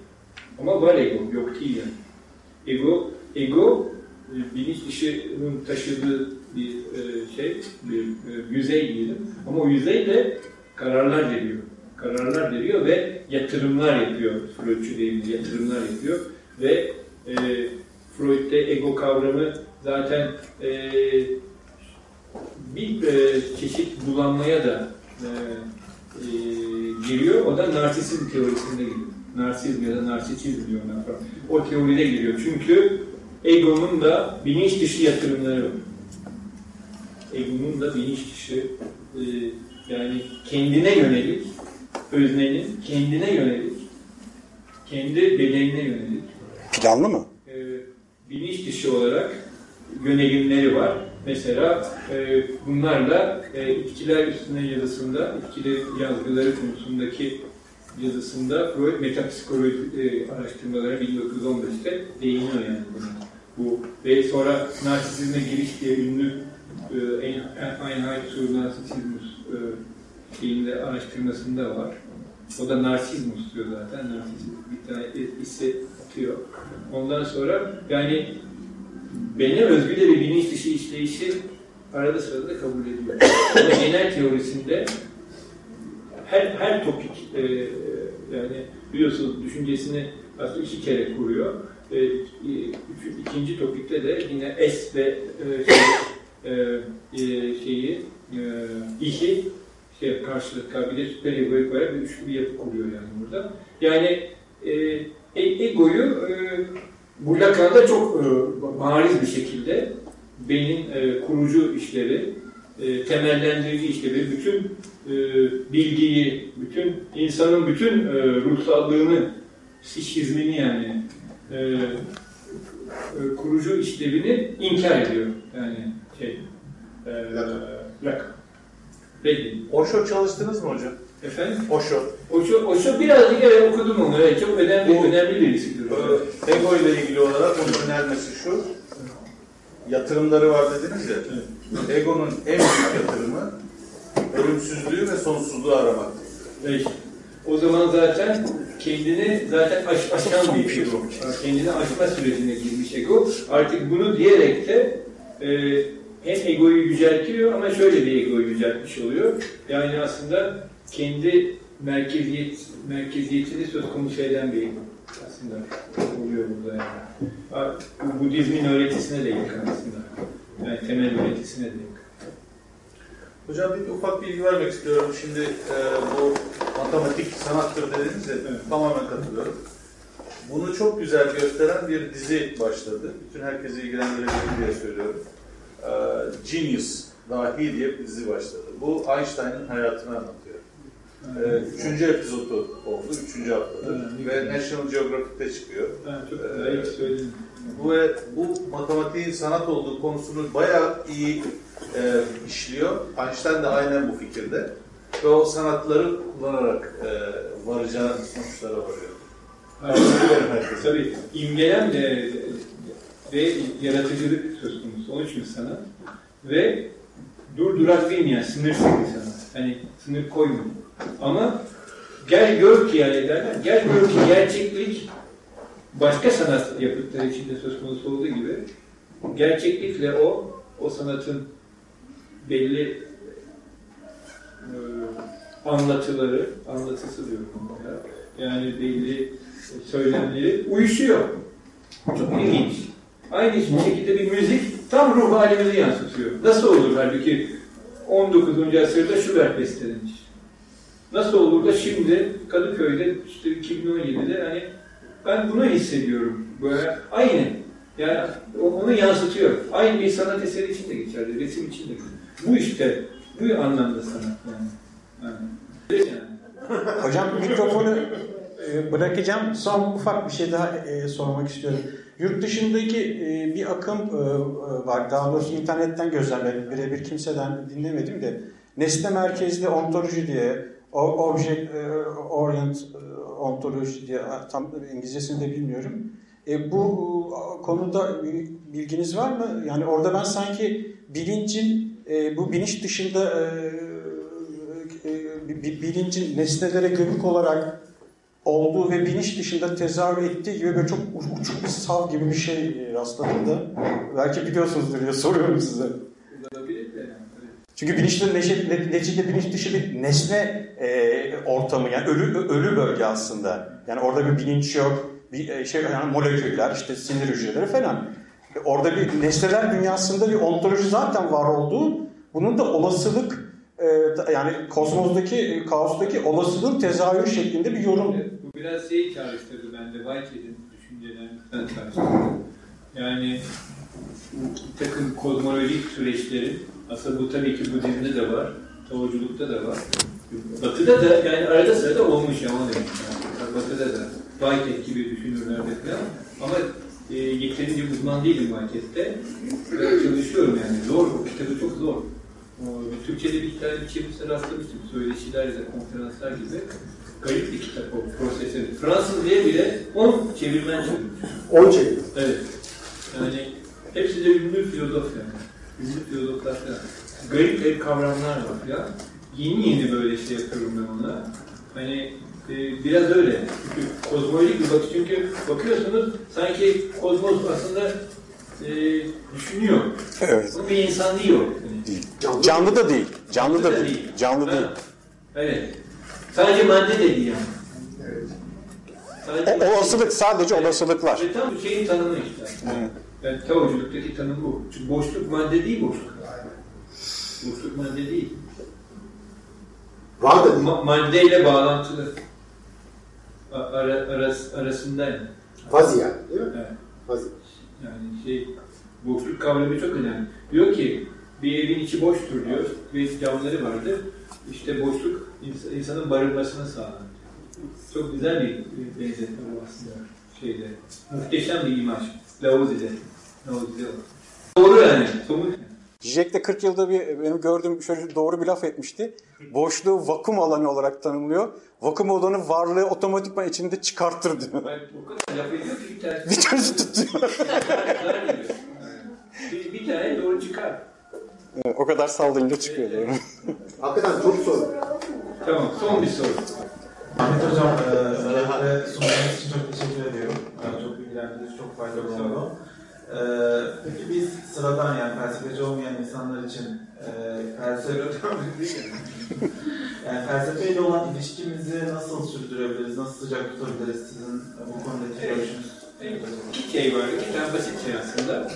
Ama var ego, yok değil yani. Ego, ego e, bilinç dışının taşıdığı bir e, şey, bir e, yüzey diyelim. Ama o yüzey de kararlar veriyor. Kararlar veriyor ve yatırımlar yapıyor. Freudçu deyimli yatırımlar yapıyor. Ve e, Freud'de ego kavramı zaten e, bir e, çeşit bulanmaya da e, e, giriyor. O da narsisizm teorisinde giriyor. Narsizm ya da narsisizm diyor ona falan. O teoride giriyor. Çünkü egonun da bilinç dışı yatırımları var. Egonun da bilinç dışı e, yani kendine yönelik öznenin kendine yönelik kendi bedenine yönelik Planlı mı? e, bilinç dışı olarak yönelimleri var. Mesela e, bunlarla e, itkiler üstüne yazısında, itkiler yazgıları konusundaki yazısında Freud metapsikoloji e, araştırmaları 1915'te değiniyor yani buna. Bu ve sonra narsisizme giriş diye ünlü e, Einheit zur Narzissmus e, araştırmasında var. O da narsizmus diyor zaten. Narsizm bir tane etkisi atıyor. Ondan sonra yani beni özgü de bir bilinç dışı işleyişi arada sırada da kabul ediyor. Ama genel teorisinde her her topik e, yani biliyorsunuz düşüncesini aslında iki kere kuruyor. E, e, üç- ikinci topikte de yine S ve e, şey, e, e, şeyi e, işi şey karşılık kabiliyet süper egoya koyarak bir üçlü bir yapı kuruyor yani burada. Yani e, e- egoyu e, bu Lacan'da çok e, bariz bir şekilde beynin e, kurucu işleri, e, temellendirici işleri, bütün e, bilgiyi, bütün insanın bütün e, ruhsallığını, psikizmini yani e, e, kurucu işlevini inkar ediyor. Yani şey, e, Lacan. Peki. Osho çalıştınız mı hocam? Efendim? Osho. Osho, Osho birazcık evet okudum onu. Evet, çok önemli, Bu- önemli birisidir. Ee, ego ile ilgili olarak onun önermesi şu. Yatırımları var dediniz ya. Egonun en büyük yatırımı ölümsüzlüğü ve sonsuzluğu aramaktır. Beş. O zaman zaten kendini zaten aş, aşan bir ego. Kendini aşma sürecine girmiş ego. Artık bunu diyerek de e, hem egoyu yüceltiyor ama şöyle bir egoyu yüceltmiş oluyor. Yani aslında kendi merkeziyet merkeziyetini söz konusu eden bir. Aslında oluyor burada yani. Bu Budizmin öğretisine de yakın aslında. Yani temel öğretisine de yakın. Hocam bir ufak bilgi vermek istiyorum. Şimdi e, bu matematik sanattır dediniz ya, Evet. tamamen katılıyorum. Bunu çok güzel gösteren bir dizi başladı. Bütün herkesi ilgilendirebilir diye söylüyorum. E, Genius Dahi diye bir dizi başladı. Bu Einstein'ın hayatını anlatıyor. E, üçüncü epizodu oldu, üçüncü haftadır. Evet, Ve güzel. National Geographic'te çıkıyor. Ha, çok güzel hiç söyledin. Bu ve bu matematiğin sanat olduğu konusunu bayağı iyi e, işliyor. Einstein de aynen bu fikirde. Ve o sanatları kullanarak e, varacağı sonuçlara varıyor. Tabii imgelem de, ve yaratıcılık söz konusu. Onun için sanat. Ve durdurak bilmeyen, sınırsız bir sanat. Hani sınır koymuyor. Ama gel gör ki yani derler, gel gör ki gerçeklik başka sanat yapıtları içinde söz konusu olduğu gibi gerçeklikle o, o sanatın belli e, anlatıları, anlatısı diyorum ya. Yani belli söylemleri uyuşuyor. Çok ilginç. Aynı şekilde bir müzik tam ruh halimizi yansıtıyor. Nasıl olur halbuki 19. asırda Schubert bestelenmiş. Nasıl olur da şimdi Kadıköy'de işte 2017'de hani ben bunu hissediyorum. Böyle aynı. Yani onu yansıtıyor. Aynı bir sanat eseri için de geçerli, resim için de. Bu işte, bu anlamda sanat yani. yani. Hocam mikrofonu e, bırakacağım. Son ufak bir şey daha e, sormak istiyorum. Yurt dışındaki e, bir akım e, e, var. Daha doğrusu internetten gözlemledim. Birebir kimseden dinlemedim de. Nesne merkezli ontoloji diye, object e, orient e, ontoloji diye tam İngilizcesini de bilmiyorum. E, bu e, konuda e, bilginiz var mı? Yani orada ben sanki bilincin e, bu bilinç dışında e, e, bi- bilincin nesnelere gömük olarak olduğu ve bilinç dışında tezahür ettiği gibi böyle çok uçuk bir sav gibi bir şey e, rastladım da. Belki biliyorsunuzdur diye soruyorum size. Olabilir de yani. Evet. Çünkü bilinçli neticede bilinç dışı bir nesne e, ortamı yani ölü ölü bölge aslında. Yani orada bir bilinç yok, bir e, şey yani moleküller, işte sinir hücreleri falan. E, Orada bir nesneler dünyasında bir ontoloji zaten var olduğu, bunun da olasılık e, yani kozmozdaki, e, kaostaki olasılık tezahür şeklinde bir yorum. Bu biraz şeyi çağrıştırdı bende, Whitehead'in düşüncelerinden çağrıştırdı. Yani takım kozmolojik süreçlerin, aslında bu tabii ki Budizm'de de var, Taoculukta da var. Batı'da da yani arada sırada olmuş onu demek. Yani. Batı'da da Whitehead gibi düşünürlerde falan. Ama e, yeterince uzman değilim. Ve çalışıyorum yani. Zor, bu kitabı çok zor. O, Türkçe'de bir tane bir çevirisine rastlamıştım. Söyleşiler ya da konferanslar gibi. Garip bir kitap o, prosesi. Fransız diye bile 10 çevirmen çevirmiş. 10 çevir. Evet. Yani hepsi de ünlü filozof yani. Ünlü filozoflar falan. Garip garip kavramlar var ya. Yeni yeni böyle şey yapıyorum ben ona. Hani e, biraz öyle. Çünkü kozmolojik bir bakış. Çünkü bakıyorsunuz sanki kozmos aslında e, düşünüyor. Evet. Bunun bir insan değil o. Yani. Değil. Canlı da değil. Canlı da Canlı değil. Canlı değil. Ha, Evet. Sadece madde de değil yani. Sadece O, olasılık sadece Evet. olasılıklar. Ve tam şeyin tanımı işte. Evet. Yani Taoculuk'taki tanım bu. Çünkü boşluk madde değil boşluk. Boşluk madde değil. Var da değil. Ma- maddeyle bağlantılı. Ara, aras, arasında yani. Fazi yani değil mi? Evet. Fazi. Yani şey, boşluk kavramı çok önemli. Diyor ki bir evin içi boştur diyor ve camları vardır. İşte boşluk ins- insanın barınmasını sağlar. Çok güzel bir benzetme bu aslında şeyde. Muhteşem bir imaj. Doğru yani. Somut. Jack de 40 yılda bir benim gördüğüm şöyle doğru bir laf etmişti. Boşluğu vakum alanı olarak tanımlıyor. Vakum alanı varlığı otomatikman içinde çıkartır diyor. Ben o kadar laf ediyor ki bir tane. Bir tanesi tutuyor. Bir, bir tane doğru çıkar. Evet, o kadar sallayınca çıkıyor doğru. Hakikaten çok zor. Tamam. Son bir soru. Ahmet Hocam, e, özellikle sunduğunuz için çok teşekkür ediyorum. Yani çok bilgilendirici, çok faydalı oldu. E, peki biz sıradan yani felsefeci olmayan insanlar için e, felsefe yani felsefeyle olan ilişkimizi nasıl sürdürebiliriz, nasıl sıcak tutabiliriz sizin bu konudaki görüşünüz? İki şey var, iki tane basit şey aslında.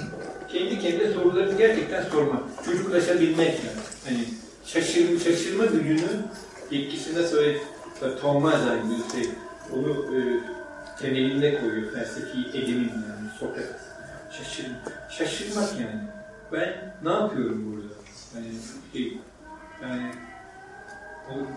Kendi kendine soruları gerçekten sormak. Çocuklaşabilmek yani. Hani şaşır, şaşırma gücünü yetkisinde söyle Thomas bir şey. Onu e, temelinde koyuyor felsefi edimin yani Sokrates. Şaşır, şaşırmak yani. Ben ne yapıyorum burada? Yani şey, yani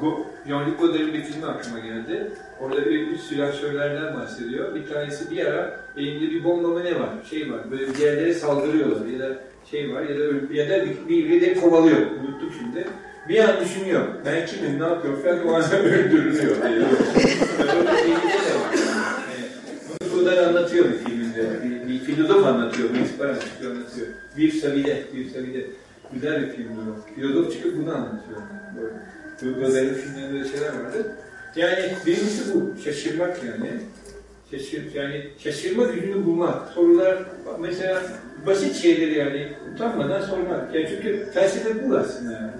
Go- Jean-Luc Godard'ın bir filmi aklıma geldi. Orada bir, bir silahşörlerden bahsediyor. Bir tanesi bir ara elinde bir bomba mı ne var? Şey var. Böyle bir yerlere saldırıyorlar ya da şey var ya da ya da bir, bir biri de kovalıyor. Unuttum şimdi. Bir an düşünüyor. Ben kimim, ne yapıyorum falan o an öldürülüyor. Yani öyle bir tehlike de var. Godard anlatıyor bir filminde. Bir, bir filozof anlatıyor. Bir çıkıyor anlatıyor. Bir Savide. Bir Savide. Güzel bir filmdir o. Filozof çıkıp bunu anlatıyor. Böyle. Godard'ın filmlerinde böyle şeyler vardı. Yani birincisi bu. Şaşırmak yani. Şaşır, yani şaşırma gücünü bulmak. Sorular mesela basit şeyleri yani utanmadan sormak. Yani çünkü felsefe bu aslında yani.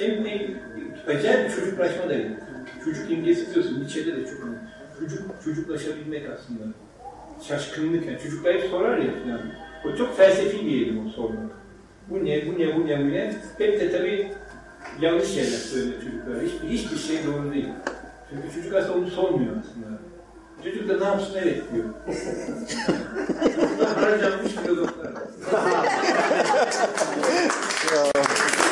En, en acayip bir çocuklaşma da. Çocuk imgesi biliyorsun. Nietzsche'de de çok önemli çocuk, çocuklaşabilmek aslında. Şaşkınlık yani. Çocuklar hep sorar ya falan. O çok felsefi diyelim o sorular. Bu ne, bu ne, bu ne, bu ne? Hep de tabii yanlış şeyler söylüyor çocuklar. Hiçbir, hiçbir şey doğru değil. Çünkü çocuk aslında onu sormuyor aslında. Çocuk da ne yapsın evet diyor. Bunlar harcanmış filozoflar.